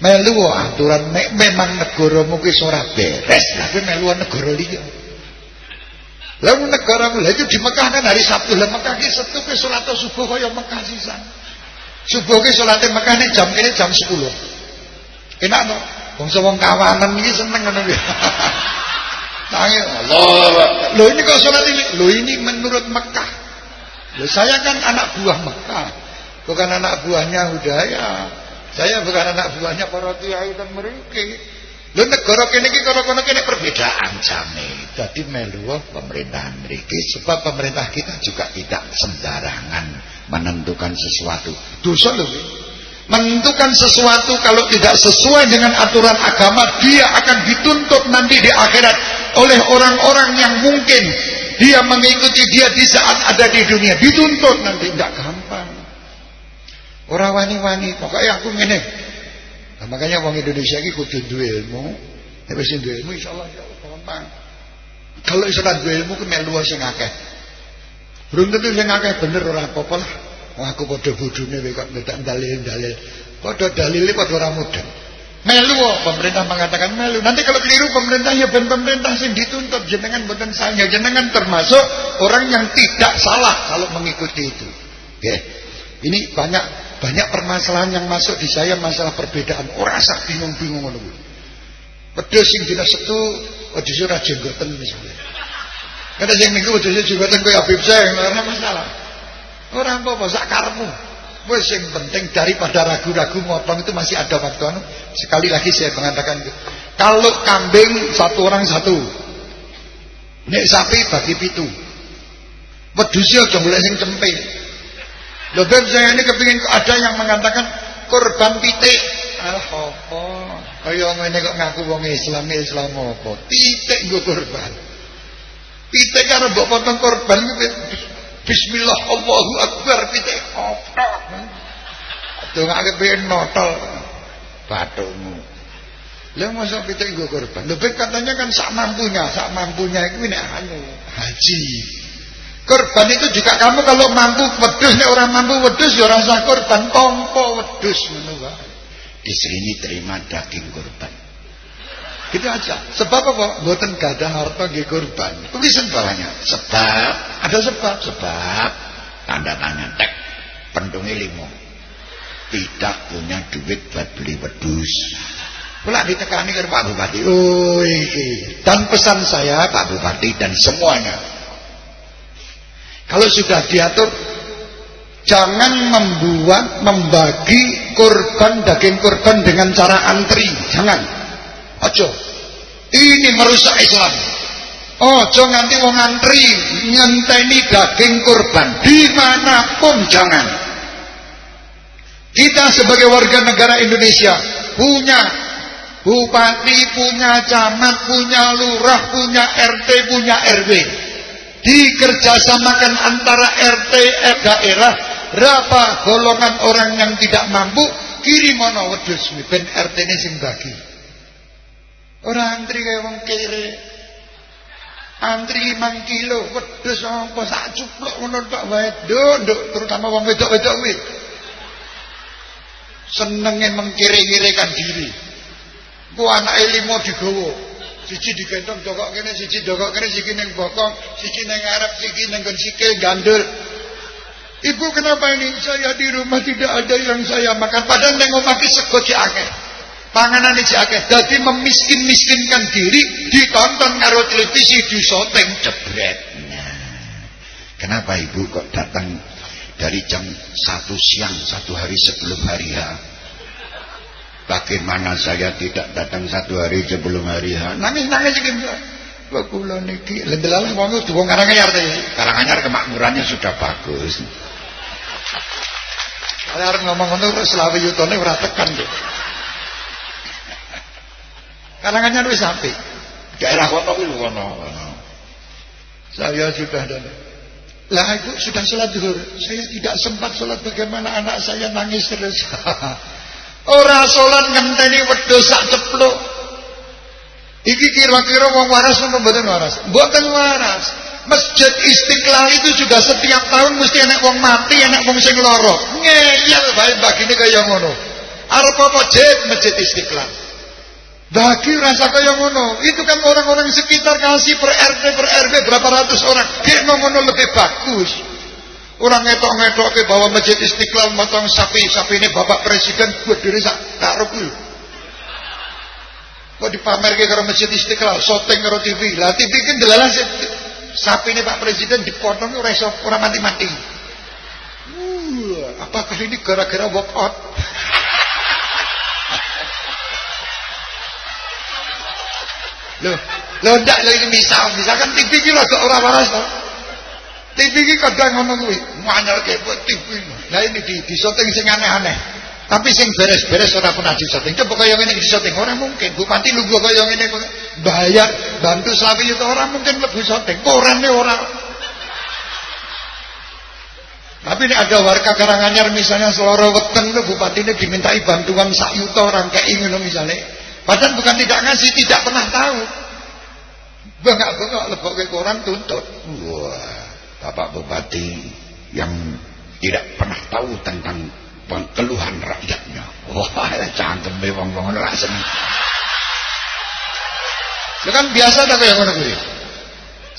Melu aturan nek memang negaramu ki ora beres, tapi melu negara liya. Lah negaramu lha di Mekah kan hari Sabtu lah Mekah ki setu ki salat subuh kaya Mekah sisan. Subuh ki salate Mekah nek jam kene jam 10. Enak to? Wong wong kawanan iki seneng ngono kuwi. Tanya Allah. Loh ini kok sholat ini? Loh ini menurut Mekah. Loh saya kan anak buah Mekah. Bukan anak buahnya Hudaya. Saya bukan anak buahnya para kiai dan mereka. Loh negara kene iki karo kono kene perbedaan jame. Dadi melu pemerintahan mriki sebab pemerintah kita juga tidak sembarangan menentukan sesuatu. Dosa lho menentukan sesuatu kalau tidak sesuai dengan aturan agama dia akan dituntut nanti di akhirat oleh orang-orang yang mungkin dia mengikuti dia di saat ada di dunia. Dituntut nanti tidak gampang. Orang wani-wani pokoknya aku ngene. Nah, makanya orang Indonesia ini kudu duwe ilmu. Tapi sing ilmu insyaallah ya gampang. Kalau iso duwe ilmu ku melu sing akeh. Belum tentu sing akeh bener ora apa-apa lah aku padha bodhone kowe kok ndak dalil-dalil. Padha dalile padha ora mudeng. Melu pemerintah mengatakan melu. Nanti kalau keliru pemerintah ya ben pemerintah sing dituntut jenengan mboten saya jenengan termasuk orang yang tidak salah kalau mengikuti itu. Oke. Ini banyak banyak permasalahan yang masuk di saya masalah perbedaan. Ora sak bingung-bingung ngono kuwi. Wedhus sing dina setu wedhus ora jenggoten misalnya. Kada sing niku wedhus jenggoten koyo Habib saya ora masalah. Orang apa-apa sak karepmu. Wis sing penting daripada ragu-ragu motong itu masih ada waktu anu. Sekali lagi saya mengatakan. Kalau kambing satu orang satu. Nek sapi bagi pitu. Wedhus aja golek sing cempe. Lho ben saya ini kepingin ada yang mengatakan korban pitik. Alah apa? Kaya ngene kok ngaku wong Islam Islam apa? Pitik nggo korban. Pitik karo mbok potong korban Bismillah Allahu Akbar pitik kotok. Dongake pengen notol bathukmu. Lah masa pitik nggo korban. Lebih katanya kan sak mampunya, sak mampunya itu nek anu haji. Korban itu juga kamu kalau mampu wedhus nek orang mampu wedhus ya ora usah korban, tompo wedhus ngono wae. Di sini terima daging korban. Gitu aja. Sebab apa? Mboten gada harta nggih kurban. Tulisan bawahnya. Sebab ada sebab. Sebab tanda tanya tek pendungi limo. Tidak punya duit buat beli wedus. Pula ditekani ke Pak Bupati. Oh. Dan pesan saya Pak Bupati dan semuanya. Kalau sudah diatur Jangan membuat membagi kurban daging kurban dengan cara antri. Jangan. Ojo. Ini merusak Islam. Ojo nganti wong antri ngenteni daging kurban di mana pun jangan. Kita sebagai warga negara Indonesia punya bupati, punya camat, punya lurah, punya RT, punya RW dikerjasamakan antara RT eh, daerah berapa golongan orang yang tidak mampu kirim ana ben RT ini sing bagi orang antri kaya wong kere antri 5 kilo wedhus apa sak cupluk ngono tok wae nduk terutama wong wedok-wedok kuwi senenge mengkire-kirekan diri ku anake limo digowo Siji digendong dokok kene, siji dokok kene, siji ning bokong, siji ning ngarep, siji ning sikil gandul. Ibu kenapa ini? Saya di rumah tidak ada yang saya makan. Padahal neng omah ki sego akeh. Panganan iki akeh. Dadi memiskin-miskinkan diri ditonton karo televisi disoteng jebret. Nah, kenapa ibu kok datang dari jam satu siang satu hari sebelum hari H? Bagaimana saya tidak datang satu hari sebelum hari H? Nangis-nangis iki. Kok kula niki lendelalah wong wong Karanganyar tadi. Karanganyar kemakmurannya sudah bagus. Saya harus ngomong ngono terus selawe yutone ora tekan kok. Karanganyar wis apik. Daerah kono kuwi kono. Saya sudah dan lah ibu sudah sholat zuhur. Saya tidak sempat sholat bagaimana anak saya nangis terus. Ora salat ngenteni wedhus sak cepluk. Iki kira-kira wong waras apa mboten waras? Mboten waras. Masjid Istiqlal itu juga setiap tahun mesti enak wong mati, enak wong sing lara. Ngeyel bae bagine kaya ngono. Arep apa Masjid Istiqlal? Bagi rasa kaya ngono. Itu kan orang-orang sekitar kasih per RT per RW berapa ratus orang. Kayak ngono lebih bagus. Orang ngetok-ngetok ke bawah masjid istiqlal motong sapi, sapi ini bapak presiden buat diri sak karo kuwi. Kok dipamer ke karo masjid istiqlal, syuting karo TV. Lah TV kan delalah sapi ini pak presiden dipotong ora iso ora mati-mati. Uh, apakah ini gara-gara walk out? Loh, loh ndak ini misal, misalkan TV ki lho ora waras toh. TV ini kadang ngono kuwi, ke buat TV. Nah ini di di syuting sing aneh-aneh. Tapi sing beres-beres ora pernah di syuting. Coba kaya ngene di syuting ora mungkin. Bupati lu kaya ngene bayar bantu selawi itu orang mungkin lebih syuting. Korane ora. Tapi ini ada warga Karanganyar misalnya seloro weteng bupati ini dimintai bantuan sak yuta orang kayak ini misalnya. Padahal bukan tidak ngasih, tidak pernah tahu. Bengak-bengak lebok ke koran tuntut. Wah. Bapak Bupati yang tidak pernah tahu tentang keluhan rakyatnya. Wah, cangkeme wong-wong ora seneng. Ya kan biasa ta kaya ngono kuwi.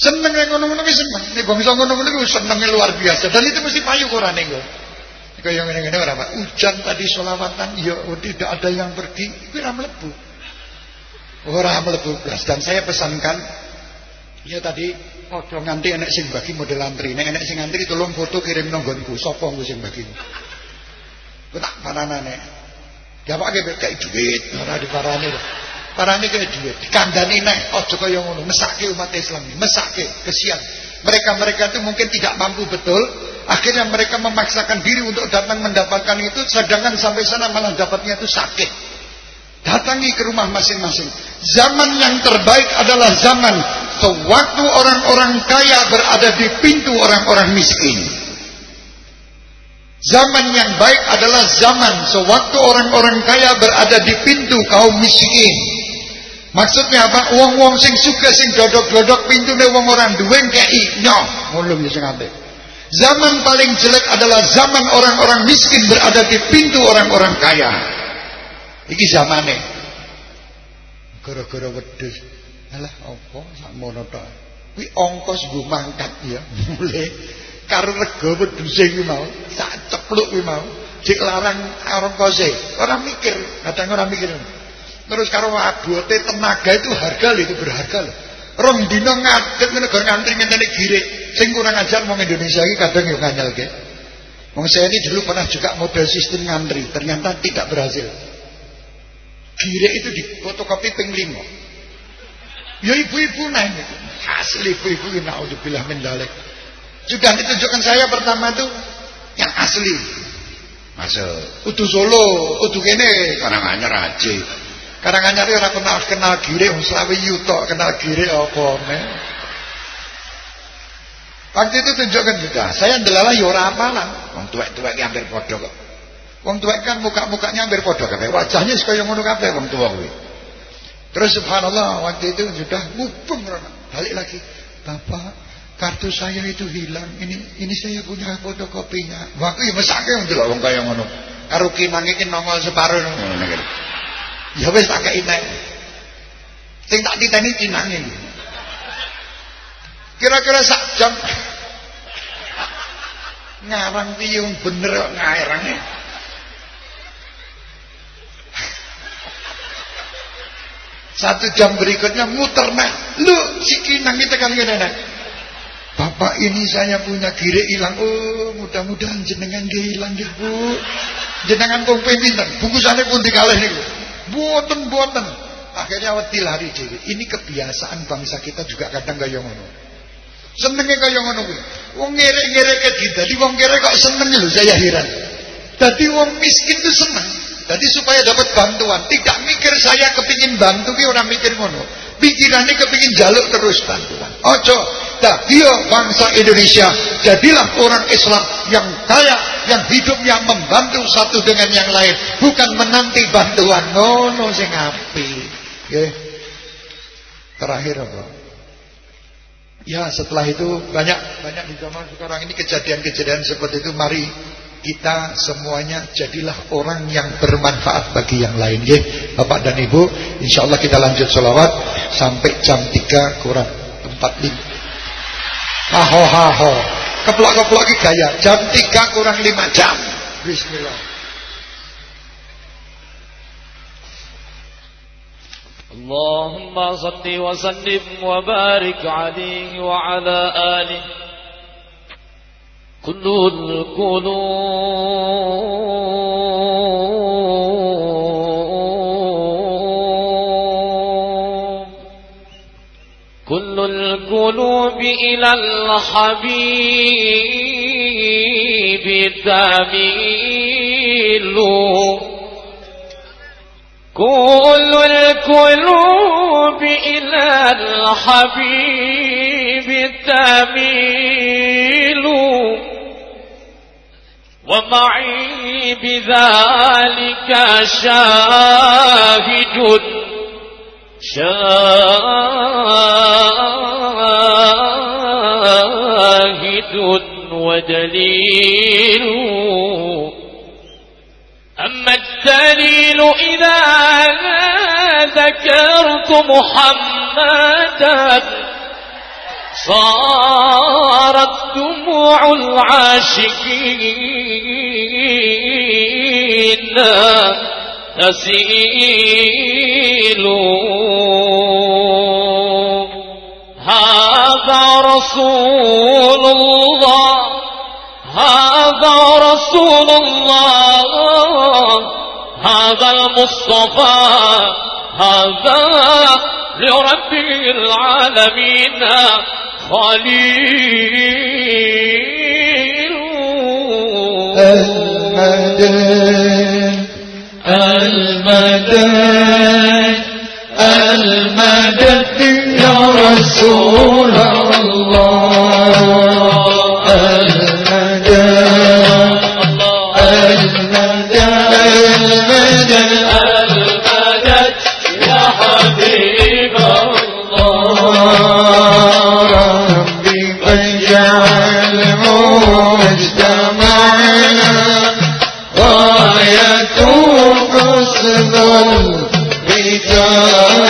Seneng nek ngono-ngono ki seneng. Nek bangsa ngono-ngono ki senenge luar biasa. Dan itu mesti payu Qurane kok. Kaya ngene-ngene ora Pak. Hujan tadi selawatan ya tidak ada yang pergi. Kuwi ora mlebu. Ora mlebu Dan saya pesankan ya tadi Ojo nganti enek sing bagi model antri. Nek enek sing antri tolong foto kirim nang nggonku. Sapa sing bagi? Ku tak paranane. Diapake kayak duit, ora diparani. Parane kayak duit. Dikandani nek ojo kaya ngono. Mesake umat Islam ini, mesake kesian. Mereka-mereka itu mungkin tidak mampu betul, akhirnya mereka memaksakan diri untuk datang mendapatkan itu sedangkan sampai sana malah dapatnya itu sakit. Datangi ke rumah masing-masing. Zaman yang terbaik adalah zaman sewaktu orang-orang kaya berada di pintu orang-orang miskin. Zaman yang baik adalah zaman sewaktu orang-orang kaya berada di pintu kaum miskin. Maksudnya apa? Wong-wong sing suka sing dodok-dodok pintu ne wong orang duwe kei nyoh. Ngono sing apik. Zaman paling jelek adalah zaman orang-orang miskin berada di pintu orang-orang kaya. Iki zamane. Gara-gara wedhus. Alah apa sakmono tok. Kuwi ongkos nggo mangkat ya. Mulai karo rega wedhuse kuwi mau, sak cepluk kuwi mau. Jek larang ongkose. Ora mikir, kadang ora mikir. Terus karo abote tenaga itu harga lho, itu berharga lho. Rong dina ngadeg ngene ngantri ngenteni girik. Sing kurang ajar wong Indonesia iki kadang yo nganyelke. Wong saya ini dulu pernah juga model sistem ngantri, ternyata tidak berhasil. Gire itu di fotokopi ping lima. Ya ibu-ibu nah ini. Hasil ibu-ibu naudzubillah min dalik. Juga ditunjukkan saya pertama itu yang asli. Masuk. Udu Solo, udu kene Karanganyar aja. Karanganyar ora kenal kenal gire wong selawe yuto kenal gire apa men. Waktu itu tunjukkan juga, saya ndelala ya ora apalah. Wong tuwek-tuwek hampir padha kok. Wong tuwek kan muka-mukanya hampir padha kabeh. Wajahnya kaya ngono kabeh wong tuwa kuwi. Terus subhanallah waktu itu sudah mubeng balik lagi. Bapak, kartu saya itu hilang. Ini ini saya punya fotokopinya. Wah, ya mesake wong delok wong kaya ngono. Karo kinang iki nongol separo ngono ngene. Ya wis tak kei nek. Sing tak titeni kinange. Kira-kira sak jam ngarang piung bener kok. Satu jam berikutnya muter nah. Lu si kinang kita kan gini Bapak ini saya punya gire hilang. Oh, mudah-mudahan jenengan dia hilang ya, Bu. Jenengan kong pinten. Bungkusannya pun dikalih nih. Buatan, buatan. Akhirnya wedi lari dewi. Ini kebiasaan bangsa kita juga kadang yang ngono. Senengnya kaya ngono kuwi. Wong ngerek-ngereke dadi wong kere kok seneng lho saya heran. Dadi wong miskin itu seneng. Jadi supaya dapat bantuan, tidak mikir saya kepingin bantu ki orang mikir ngono. Pikirannya kepingin jaluk terus bantuan. Ojo, dah dia bangsa Indonesia jadilah orang Islam yang kaya, yang hidup yang membantu satu dengan yang lain, bukan menanti bantuan. Ngono sing api. Nggih. Terakhir apa? Ya setelah itu banyak banyak di zaman sekarang ini kejadian-kejadian seperti itu. Mari kita semuanya jadilah orang yang bermanfaat bagi yang lain. Ya Bapak dan Ibu Insya Allah kita lanjut sholawat sampai jam 3 kurang 45 aho aho keplok-keplok iki gaya. Jam 3 kurang 5 jam. Bismillah. Allahumma salli wa sallim wa barik alaihi wa ala alihi. كل القلوب كل القلوب إلى الحبيب تميل. كل القلوب إلى الحبيب تميل. ومعي بذلك شاهد. شاهد ودليل. أما الدليل إذا ذكرت محمدا صارت دموع العاشقين. تسيل هذا رسول الله. هذا رسول الله. هذا المصطفى. هذا لرب العالمين. خليل. المدد المدد المدد يا رسول. Senhor.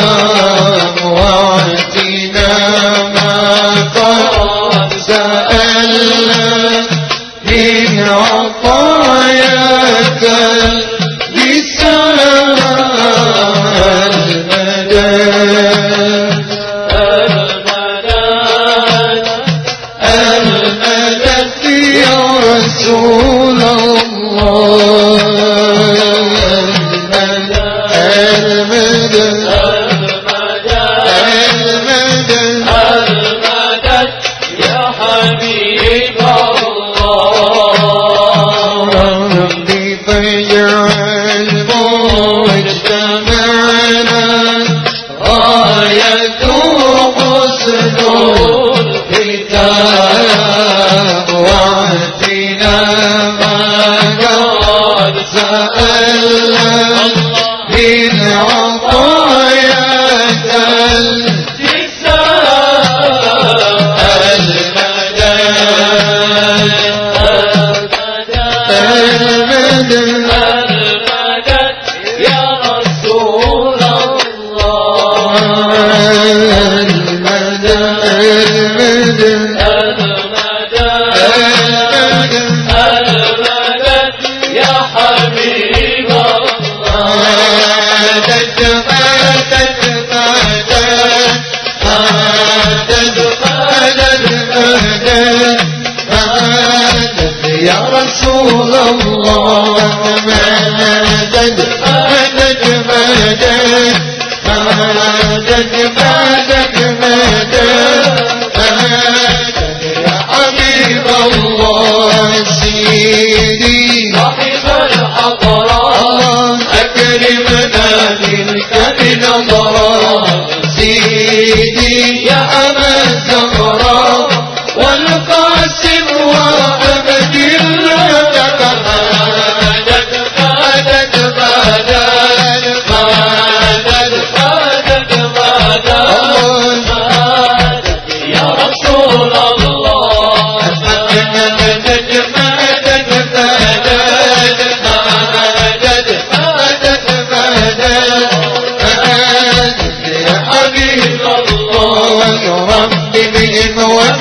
Oh.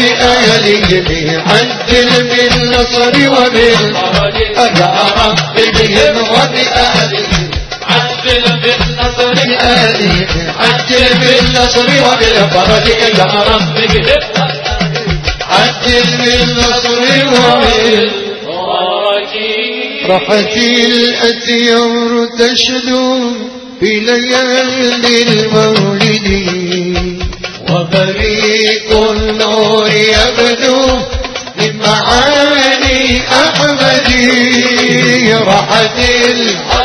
بآله بيعدل بالنصر وبال أنا أرب بهم وبآله عدل بالنصر بآله عدل بالنصر وبالفرج يا رب عدل بالنصر وبالفرج رحتي الأثير تشدو في ليالي الموت. العدل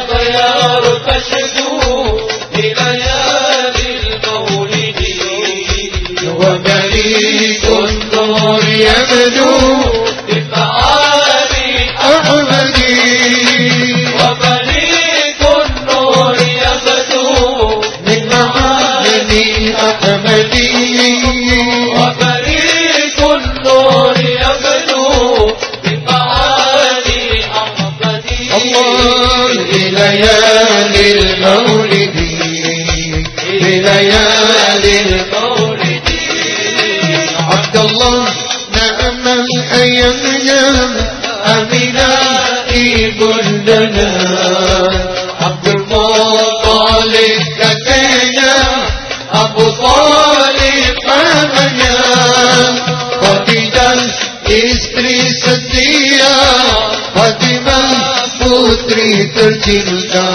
الجلدان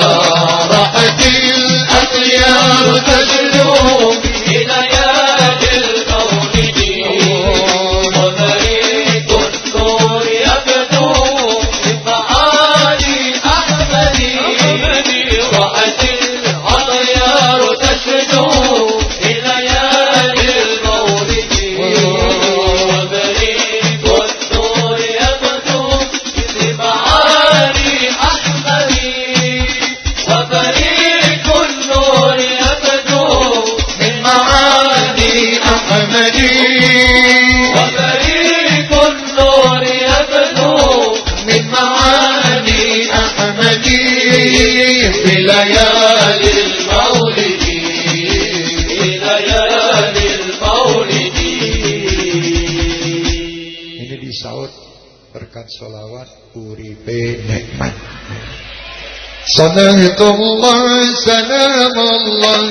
صلاة الله سلام الله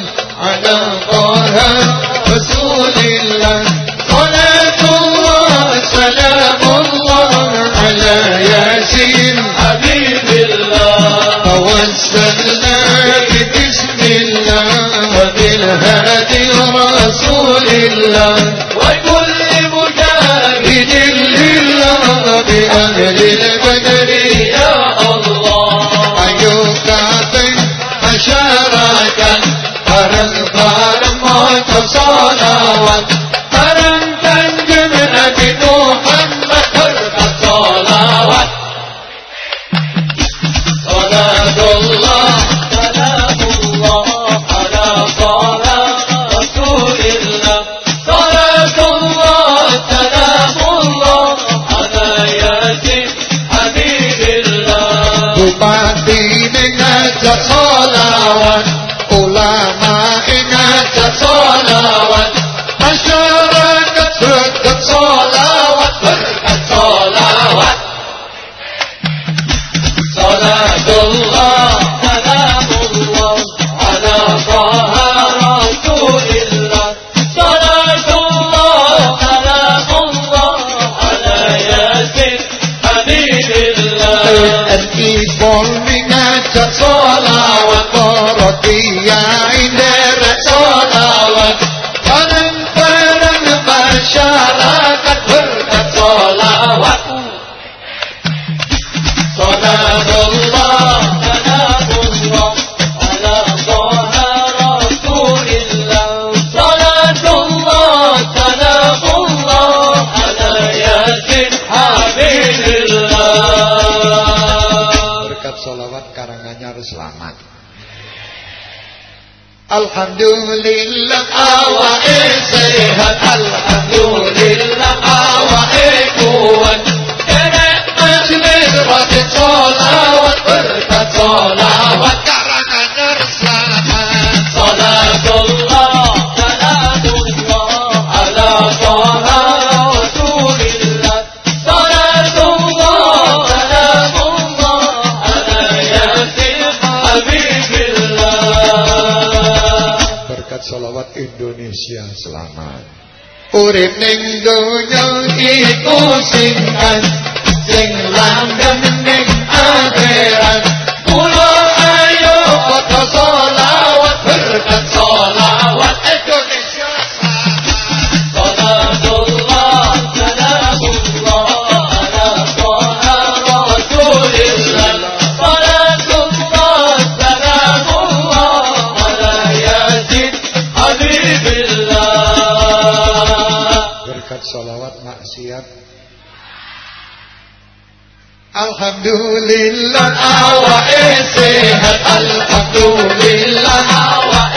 على طه رسول الله. صلاة الله سلام الله على ياسين حبيب الله. توسلنا بسم الله وبالهادي رسول الله. one. الحمد لله. أوائل سيها Indonesia selamat. Urip ning donya iku sing Alhamdulillah awake sehat Alhamdulillah awake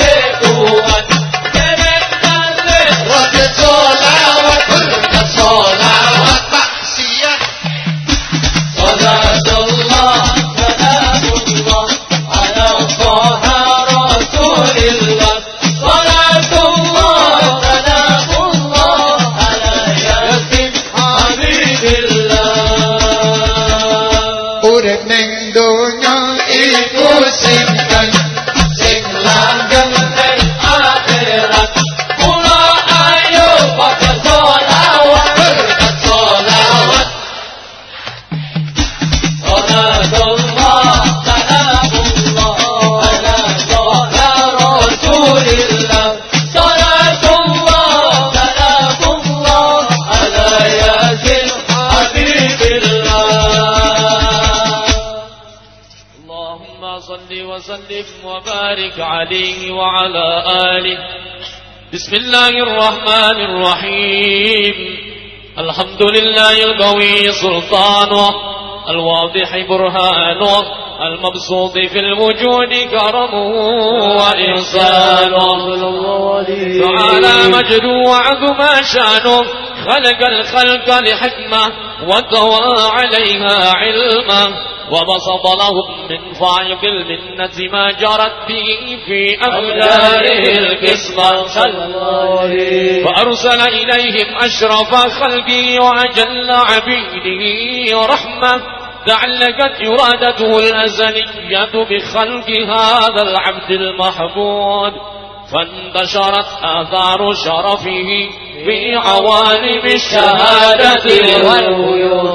وبارك عليه وعلى آله. بسم الله الرحمن الرحيم. الحمد لله القوي سلطانه الواضح برهانه المبسوط في الوجود كرمه وإحسانه تعالى مجد وعظم شأنه خلق الخلق لحكمة وتوى عليها علمه وبسط لهم من فعيق المنة ما جرت به في أقداره القسمة فأرسل إليهم أشرف خلقه وأجل عبيده رحمة. تعلقت إرادته الأزلية بخلق هذا العبد المحمود. فانتشرت آثار شرفه في عوالم الشهادة والغيوب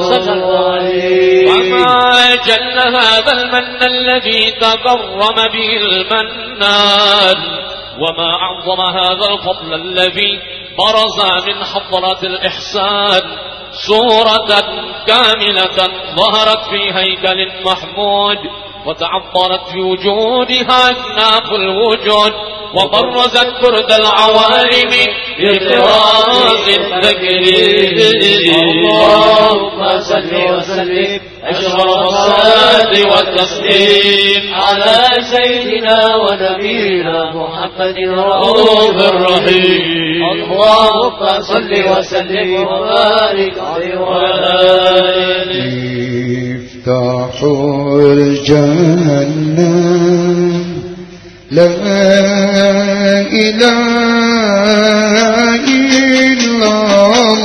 وما جل هذا المن الذي تكرم به المنان؟ وما أعظم هذا الفضل الذي برز من حضرة الإحسان. صورة كاملة ظهرت في هيكل محمود. وتعطرت في وجودها أكناف الوجود وبرزت برد العوالم بطراز التكريم اللهم صل وسلم. أشرف الصلاة والتسليم. على سيدنا ونبينا محمد رؤوف الرحيم. اللهم صل وسلم وبارك عليه وعلى آله. افتحوا الجنة لا إله إلا الله.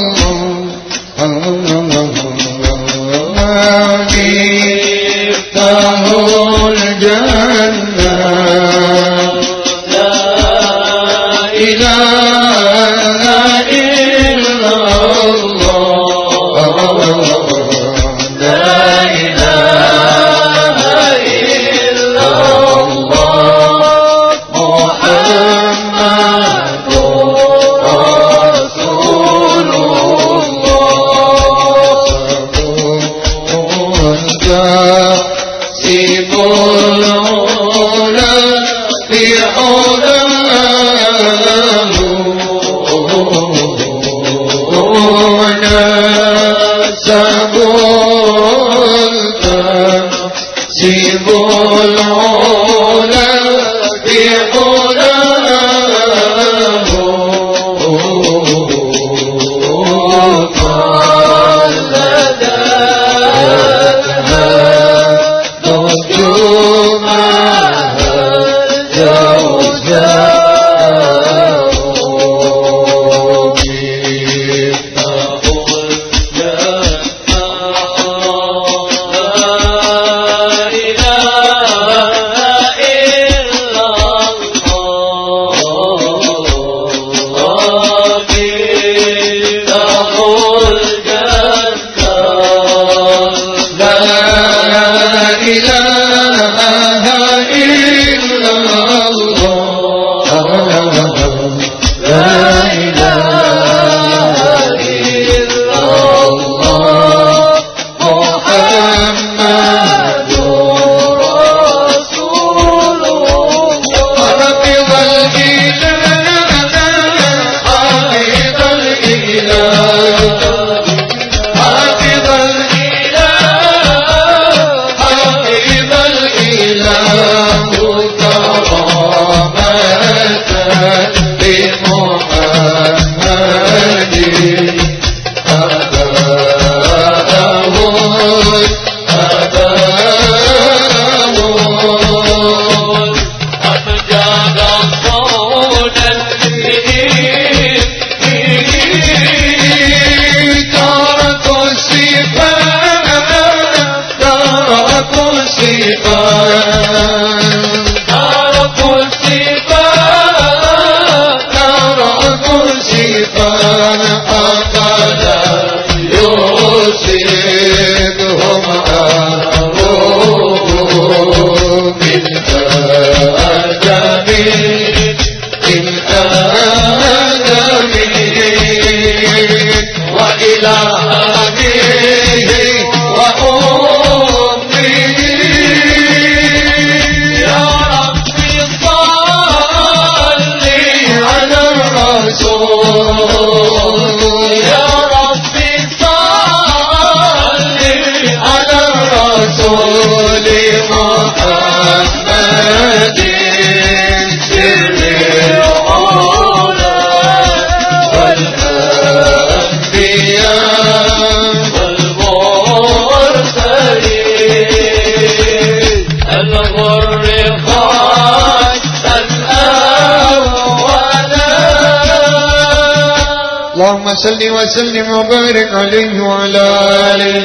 اللهم صل وسلم وبارك عليه وعلى آله.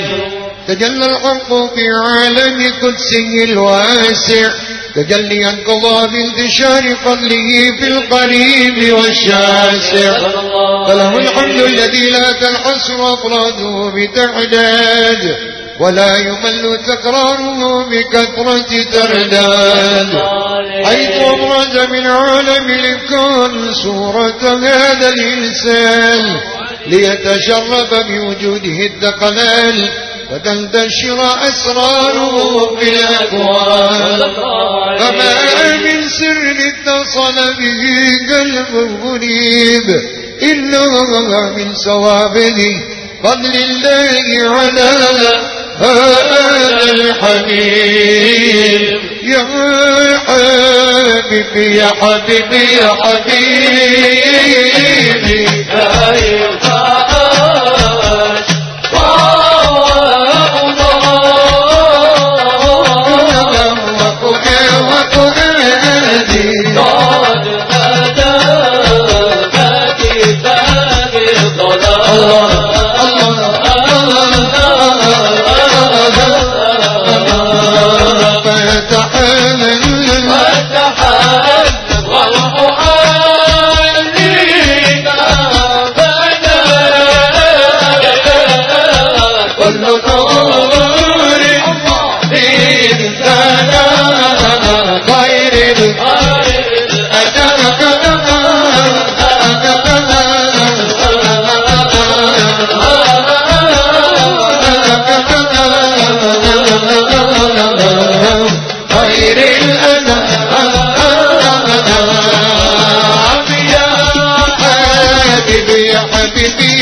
تجلى الحق في عالم قدسه الواسع. تجليا قضى بانتشار فضله في القريب والشاسع. فله الحمد الذي لا تنحصر أفراده بتعداد. ولا يمل تكراره بكثرة ترداد حيث أبرز من عالم الكون صورة هذا الإنسان ليتشرف بوجوده الثقلان وتنتشر أسراره في الأكوان. فما من سر اتصل به قلب منيب إلا من صوابه فضل الله على هذا الحبيب يا حبيبي يا حبيبي يا حبيبي. كل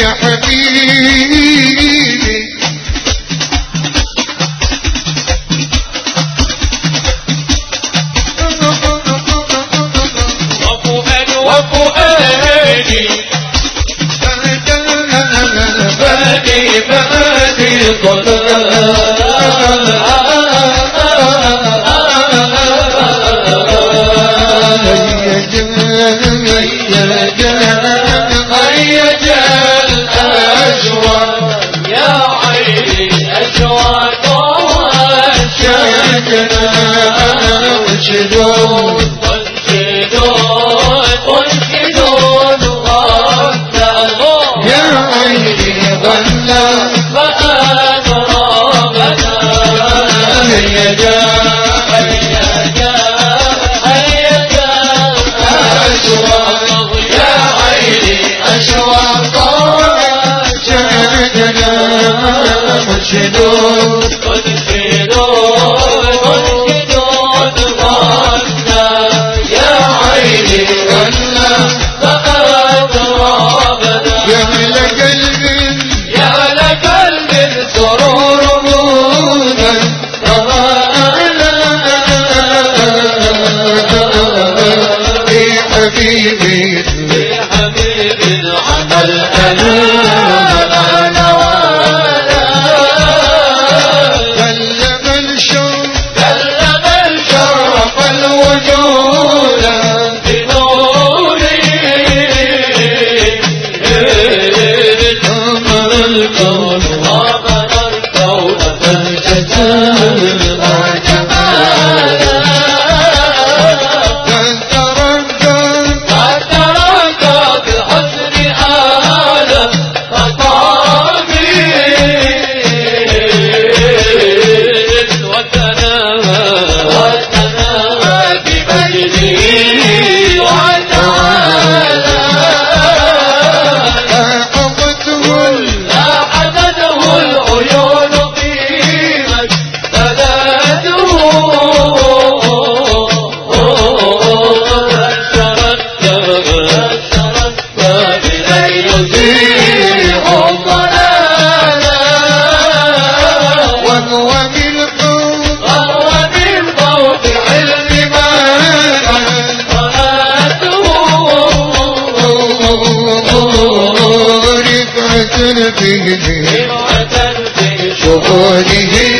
يا حبيبي. وفؤادي فادي فادي هيج حياتنا قلت دول قلت دول قلت دول يا عيني ظنا بقى ترابنا هيا جاء هيا جاء يا عيني أشواق جاء جاء love فيه في شهوده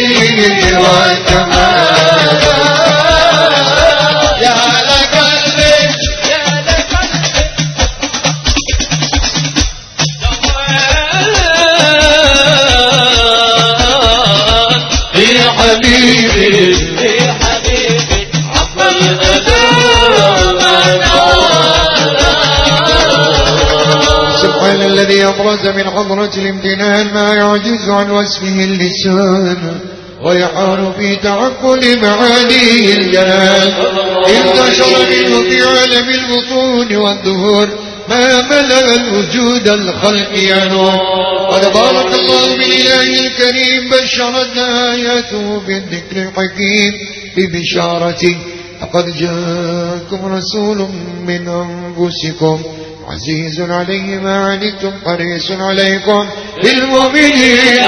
الذي أبرز من حضرة الامتنان ما يعجز عن وصفه اللسان ويحار في تعقل معانيه الجلال. انتشر منه في عالم البطون والظهور ما ملأ الوجود الخلق ينور. قد بارك الله بالإله الكريم بشرتنا آياته بالذكر الحكيم ببشارته لقد جاءكم رسول من أنفسكم عزيز عليه ما عنتم حريص عليكم بالمؤمنين.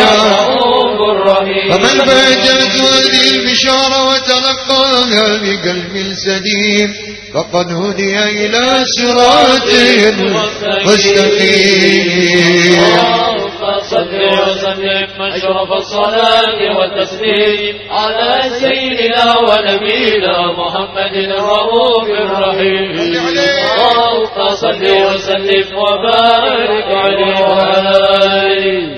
فمن فاجأت هذه البشارة وتلقاها بقلب سليم فقد هدي إلى صراط مستقيم. وسلم أشرف الصلاة والتسليم على سيدنا ونبينا محمد الرؤوف الرحيم. اللهم صل وسلم وبارك عليه وعلى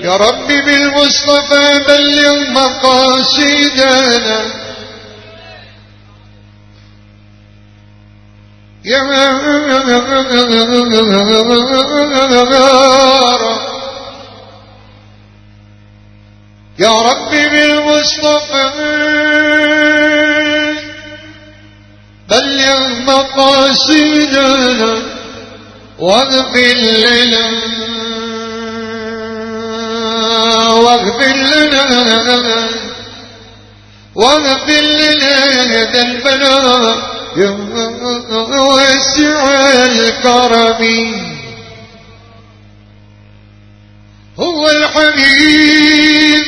يا رب بالمصطفى بلغ مقاصدنا. يا رب يا رب بالمصطفى. بلغ مقاصدنا واغفر لنا. واغفر لنا. واغفر لنا ذنبنا يا واسع الكرم. هو الحبيب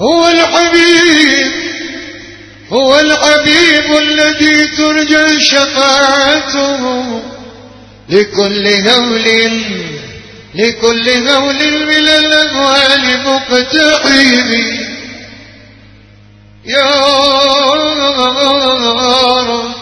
هو الحبيب هو الحبيب الذي ترجى شفاعته لكل هول لكل هول من الأموال مقتحم يا رب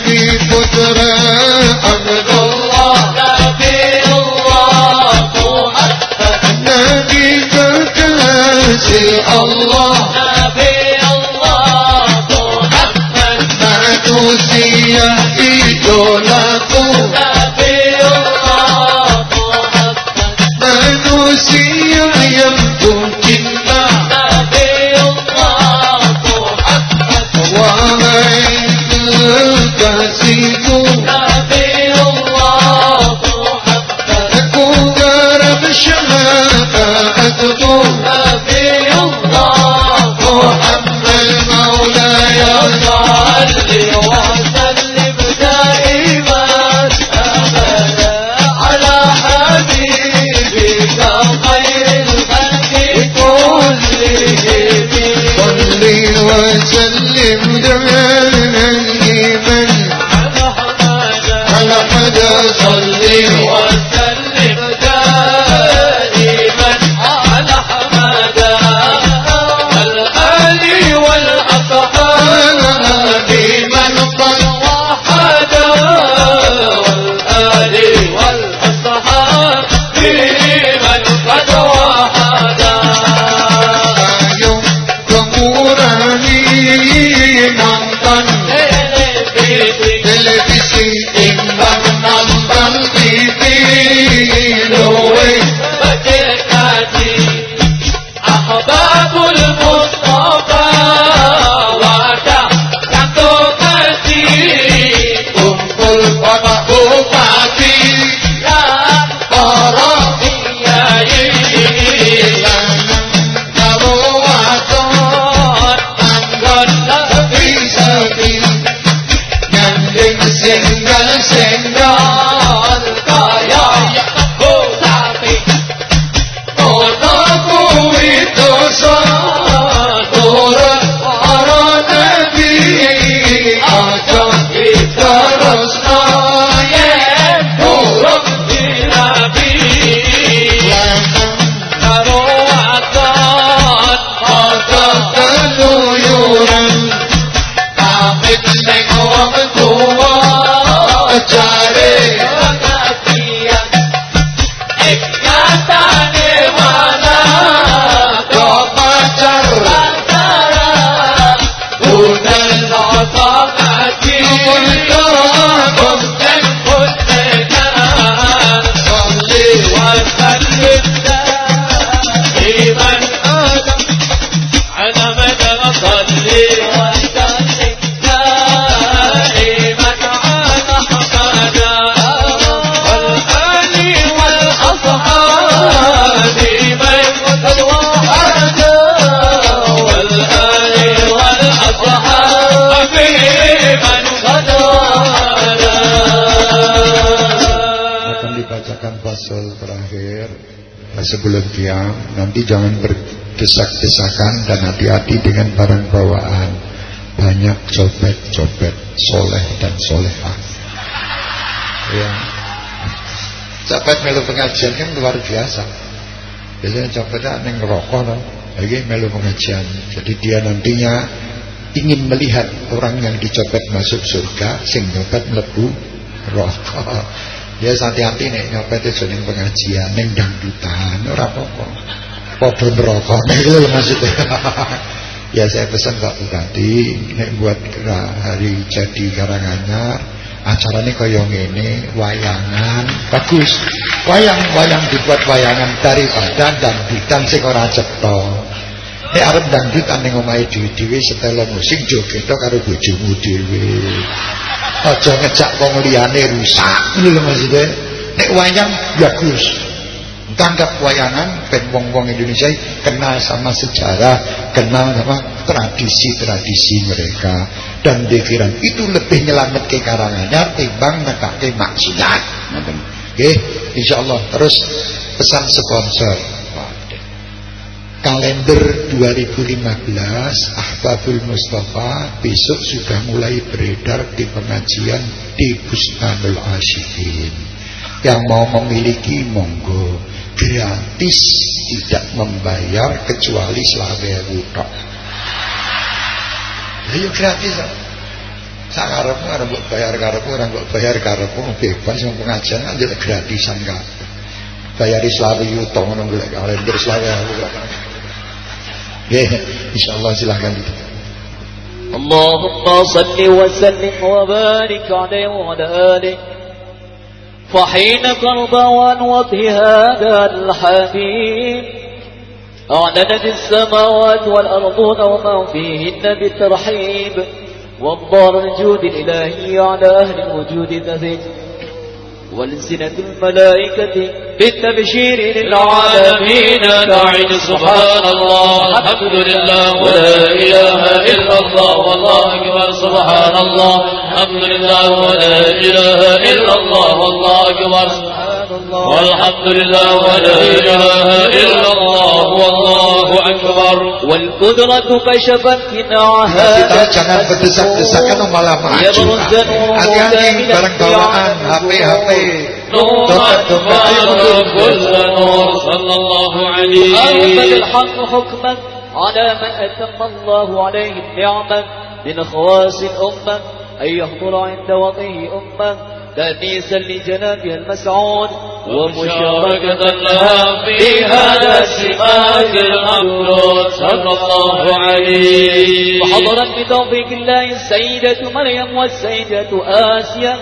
فتر عبد الله نبي الله. محمد نبي كاسي الله نبي الله. محمد ما توسي إدولة نبي الله. محمد ما all sebelum diam nanti jangan berdesak-desakan dan hati-hati dengan barang bawaan. Banyak copet-copet soleh dan solehah. Ya. Copet melu pengajian kan luar biasa. Biasanya copetnya neng rokok loh lagi melu pengajian. Jadi dia nantinya ingin melihat orang yang dicopet masuk surga sing nyopet melebu rokok Ya hati-hati nih nyopet itu ning pengajian, ning dangdutan, ora apa-apa. Padha neraka. Nek itu maksudnya. ya saya pesan Pak Bupati nek buat hari jadi Karanganyar acaranya kaya ngene wayangan bagus wayang-wayang dibuat wayangan daripada dangdutan sing ora cetha nek arep dangdutan ning omahe dhewe-dhewe setel musik joget karo bojomu dhewe aja ngejak wong liyane rusak. Lho maksudnya nek wayang bagus tanggap wayangan ben wong-wong Indonesia kenal sama sejarah kenal sama tradisi-tradisi mereka. Dan pikiran itu lebih nyelamet ke karangannya timbang nekake maksiat. Nggih insyaallah terus pesan sponsor kalender 2015 Ahbabul Mustafa besok sudah mulai beredar di pengajian di Bustanul Asyikin yang mau memiliki monggo. Gratis tidak membayar kecuali selawe wutok ayo gratis sakarepmu ora mbok bayar karepmu ora mbok bayar karepmu bebas wong pengajian aja gratisan kabeh bayari selawe yuto ngono golek kalender selawe aku Ya, ya. insyaallah silahkan gitu. Allahumma salli wa sallim wa barik alaihi wa alihi فحين قرب عن وطه هذا الحبيب أعلنت السماوات والأرض وما فيهن بالترحيب والضار الجود الإلهي على أهل الوجود النزيد والسنة الملائكة بالتبشير للعالمين نعيد سبحان الله. الحمد لله ولا إله إلا الله. والله أكبر. سبحان الله. الحمد لله ولا إله إلا الله. والله أكبر. والحمد لله ولا إله إلا الله. والله أكبر والقدرة كشفت كناعها kita jangan berdesak-desakan malah maju. hati-hati barang bawaan HP-HP. صلى الله عليه. أرسل الحق حكما على من أتم الله عليه النعمة من خواص الأمة أن يحضر عند وضعه أمة. تأنيسا لجنابها المسعود ومشاركة لها في هذا السمات المملوك صلى الله عليه. وحضرت بتوفيق الله السيدة مريم والسيدة آسيا.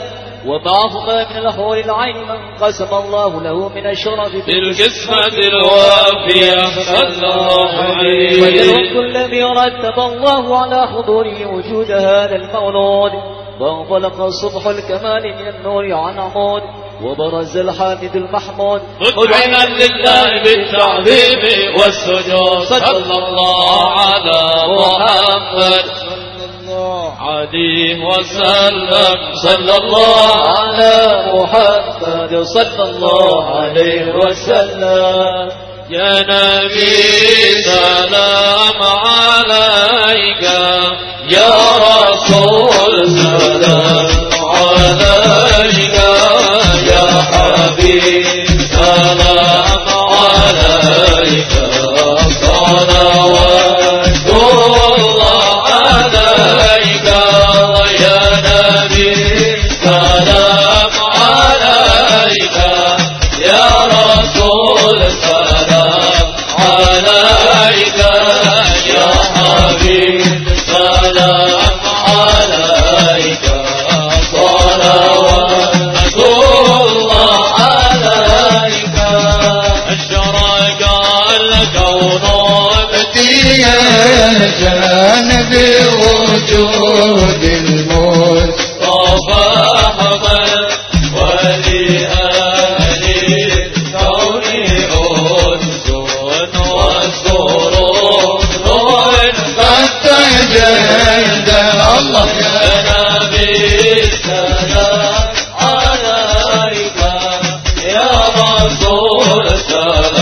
ومعهما من الحور العين من قسم الله له من الشرف. بالقسمة الوافية. صلى الله عليه. وسلم الذي رتب الله على حضوره وجود هذا المولود. وانطلق الصبح الكمال من النور عن عمود وبرز الحامد المحمود. مدعنا لله بالتعظيم والسجود. صلى الله على محمد. عليه وسلم. صلى الله على محمد. صلى الله عليه وسلم. يا نبي سلام عليك. يا رسول oh وجود المصطفى حمد ولأهل الكون أسد والسرور قد تجد الله. يا نبي السلام عليك يا رسول السلام.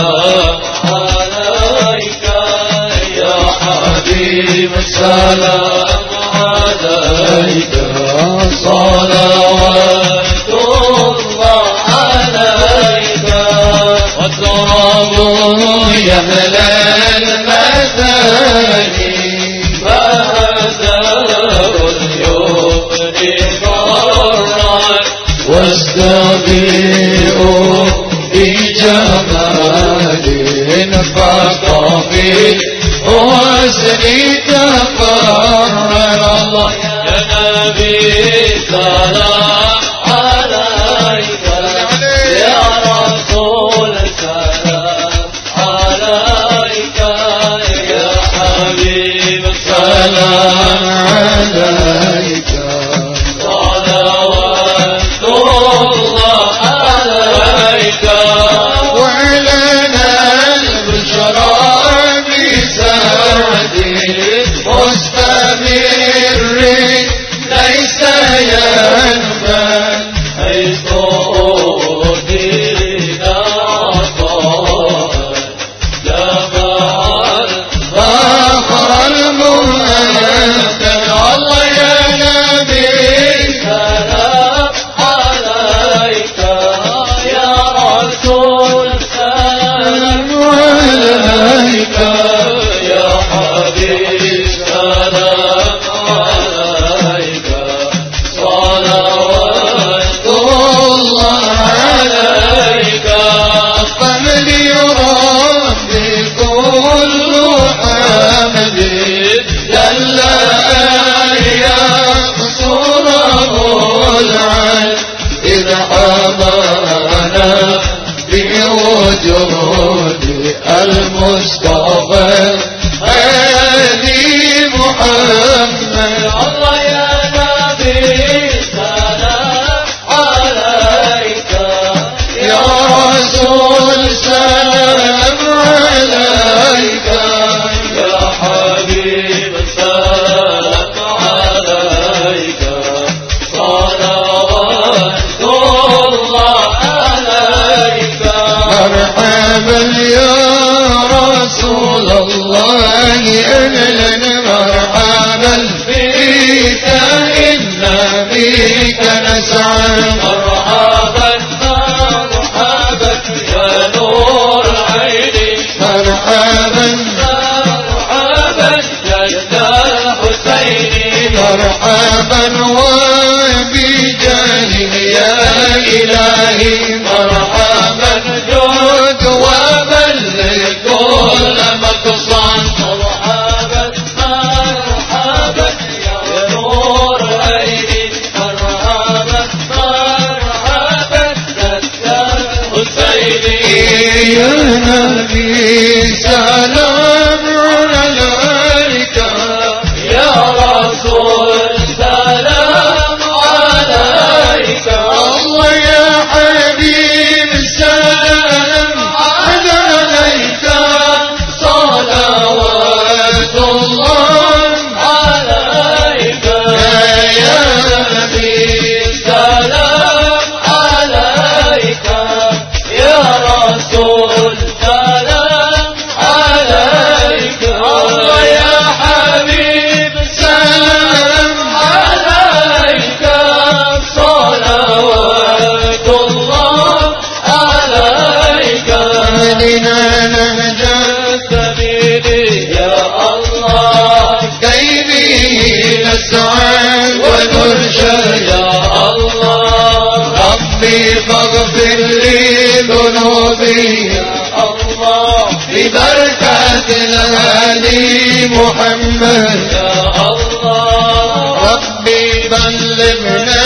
السلام صلوات الله عليك واضربه يا أهل المثاني فهدر اليمن قرا واستبيئوا بجمال فقفت الإيتاق من الله. مرحبا وبجاهك يا إلهي مرحبا. جود ومن لكل مقصان مرحبا مرحبا يا نور مرحبا مرحبا حسيني. على محمد. يا الله ربي بلغنا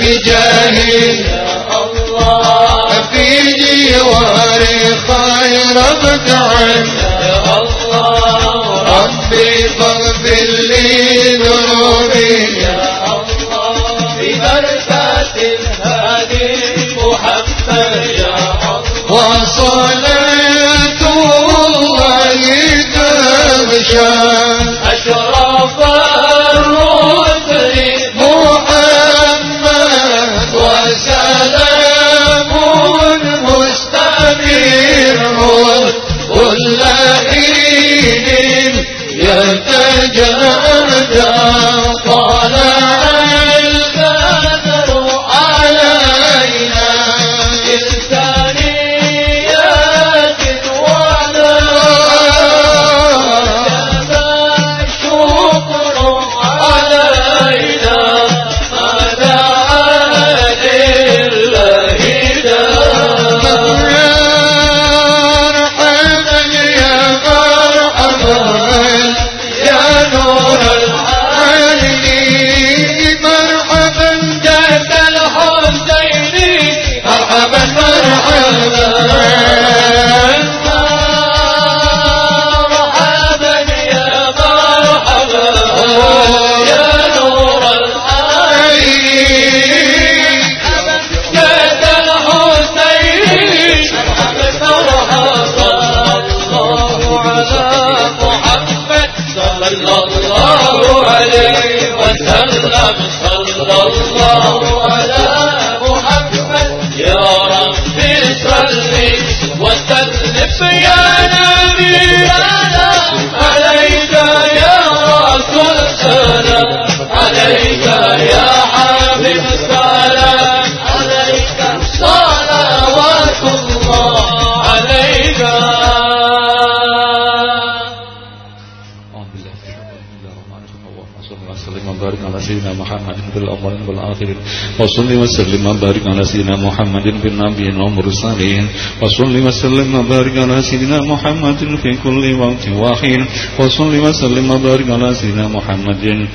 بجاهه. يا الله في جوار خير مدعا يا الله ربي فاغفر لي ذنوبي. أشرف الرسل محمد وسلام مستمر. كل حين يتجدد bil awwalin wal akhirin wa salli wa Muhammadin bin nabiyyin wa mursalin. Wa salli wa Muhammadin fi kulli waqtin Muhammadin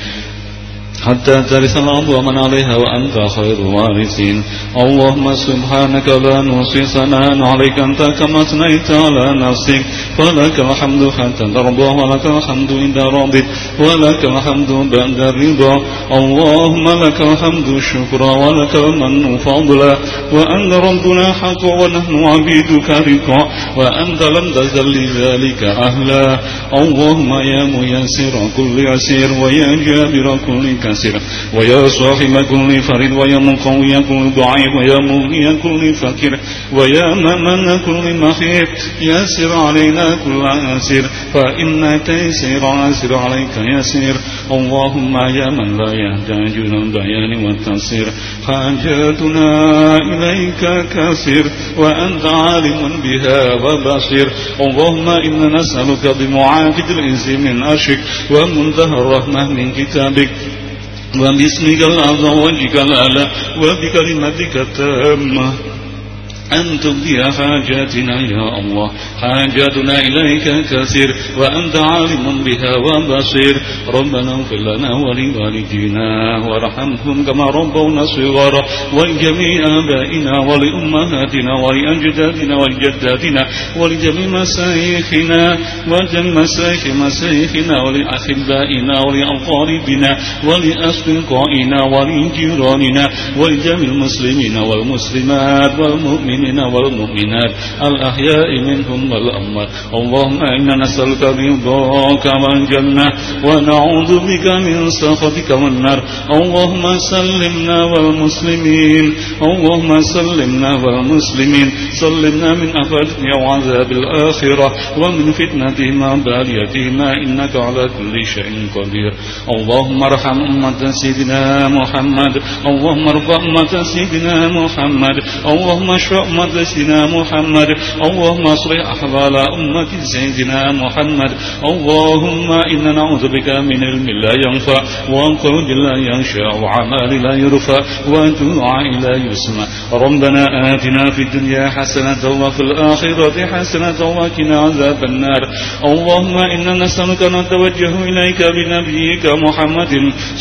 حتى ترث الأرض ومن عليها وأنت خير الوارثين. اللهم سبحانك لا نحصي ثناء عليك. أنت كما أثنيت على نفسك. فلك الحمد حتى ترضى ولك الحمد إذا رضيت ولك الحمد بعد الرضا. اللهم لك الحمد شكرا ولك المن فضلا وأنت ربنا حق ونحن عبيدك رقا. وأنت لم تزل لذلك أهلا. اللهم يا ميسر كل عسير ويا جابر كل كسر ويا صاحب كل فرد ويا مقوي كل ضعيف ويا مغني كل فقير ويا ممن كل مخيف يسر علينا كل عسير فإن تيسير عسير عليك يسير. اللهم يا من لا يحتاج إلى البيان والتفسير. حاجاتنا إليك كثير وأنت عالم بها وبصير. اللهم إنا نسألك بمعاقد الإنس من أشك ومنتهى الرحمة من كتابك. وباسمك الأعظم وجهك الأعلى وبكلمتك التامة أن تبدي حاجاتنا يا الله. حاجاتنا إليك كثير وأنت عالم بها وبصير. ربنا اغفر لنا ولوالدينا وارحمهم كما ربونا صغارا ولجميع آبائنا ولأمهاتنا ولأجدادنا ولجداتنا ولجميع مسايخنا وجميع مسايخ مسايخنا ولأحبائنا ولأقاربنا ولأصدقائنا ولجيراننا ولجميع المسلمين والمسلمات والمؤمنين. والمؤمنات الأحياء منهم والأموات. اللهم إنا نسألك رضاك والجنة ونعوذ بك من سخطك والنار. اللهم سلمنا والمسلمين اللهم سلمنا والمسلمين. سلمنا من أفاتك وعذاب الآخرة ومن فتنتهما باليتهما إنك على كل شيء قدير. اللهم ارحم أمة سيدنا محمد اللهم ارفع أمة سيدنا محمد. اللهم اشف أمة سيدنا محمد. اللهم اصلح أحوال أمة سيدنا محمد. اللهم إنا نعوذ بك من علم لا ينفع وقول لا ينشأ وعمال لا يرفع ودعاء لا يسمع ربنا آتنا في الدنيا حسنة وفي الآخرة حسنة وقنا عذاب النار. اللهم إنا نسألك نتوجه إليك بنبيك محمد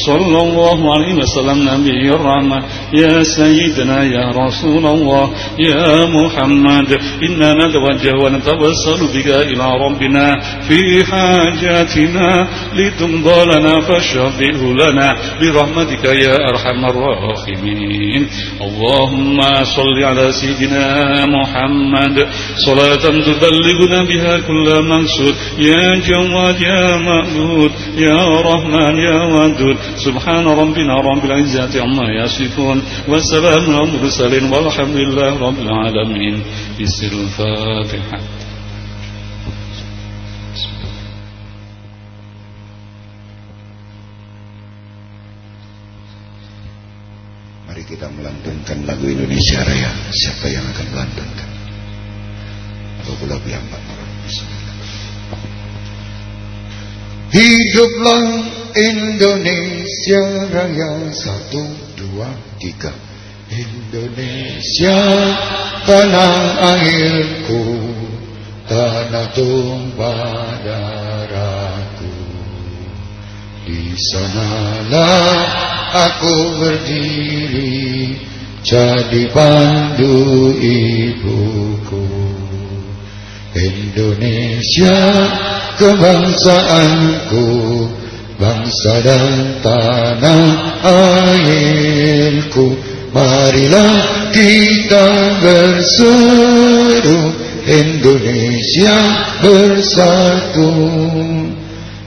صلى الله عليه وسلم نبي الرحمة. يا سيدنا يا رسول الله يا يا محمد إنا نتوجه ونتوسل بك إلى ربنا في حاجاتنا لتمضى لنا فشفعه لنا برحمتك يا أرحم الراحمين. اللهم صل على سيدنا محمد. صلاة تبلغنا بها كل مقصود يا جواد يا مأمود يا رحمن يا ودود. سبحان ربنا رب العزة عما يصفون. والسلام على المرسلين والحمد لله رب العالمين بسر الفاتحة Mari kita melantunkan lagu Indonesia Raya. Siapa yang akan melantunkan? Lagu lagu yang Pak Hiduplah Indonesia Raya Satu, dua, tiga Indonesia tanah airku Tanah tumpah darahku. Di sanalah aku berdiri Jadi pandu ibuku. Indonesia kebangsaanku Bangsa dan tanah airku Marilah kita berseru Indonesia bersatu.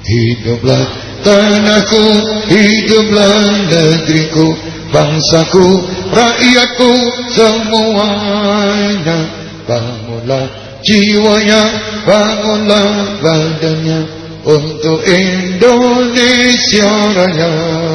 Hiduplah tanahku, hiduplah negeriku Bangsaku, rakyatku semuanya. Bangunlah jiwanya, bangunlah badannya Untuk Indonesia Raya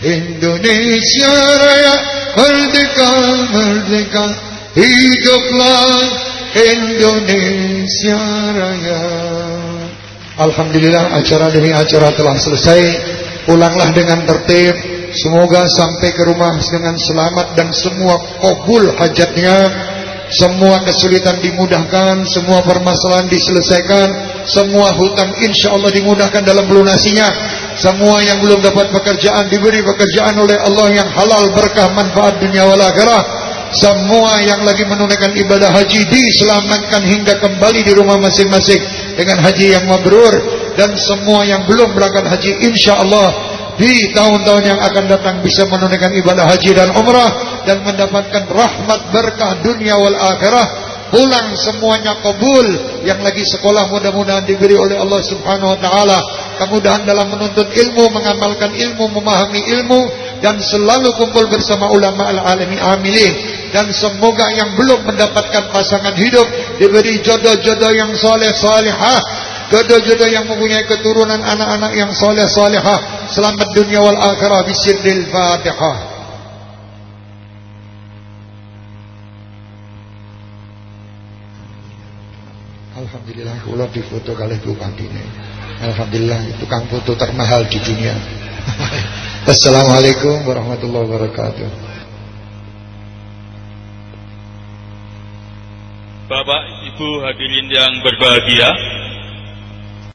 Indonesia Raya Merdeka, merdeka. Hiduplah Indonesia Raya. Alhamdulillah acara demi acara telah selesai. Pulanglah dengan tertib. Semoga sampai ke rumah dengan selamat Dan semua kabul hajatnya Semua kesulitan dimudahkan Semua permasalahan diselesaikan Semua hutang insya Allah dimudahkan dalam pelunasinya Semua yang belum dapat pekerjaan Diberi pekerjaan oleh Allah yang halal Berkah manfaat dunia wal akhirah. Semua yang lagi menunaikan ibadah haji diselamatkan hingga kembali di rumah masing-masing dengan haji yang mabrur. Dan semua yang belum berangkat haji insya Allah di tahun-tahun yang akan datang bisa menunaikan ibadah haji dan umrah dan mendapatkan rahmat berkah dunia wal akhirah. Pulang semuanya kabul. Yang lagi sekolah mudah-mudahan diberi oleh Allah Subhanahu wa taala. Kemudahan dalam menuntut ilmu mengamalkan ilmu memahami ilmu dan selalu kumpul bersama ulama al-alami. Amilin dan semoga yang belum mendapatkan pasangan hidup diberi jodoh-jodoh yang soleh salihah jodoh-jodoh yang mempunyai keturunan anak-anak yang soleh salihah selamat dunia wal akhirah bisirril fatihah Alhamdulillah kula difoto kali bupati ini. Alhamdulillah tukang foto termahal di dunia. Assalamualaikum warahmatullahi wabarakatuh. Bapak Ibu hadirin yang berbahagia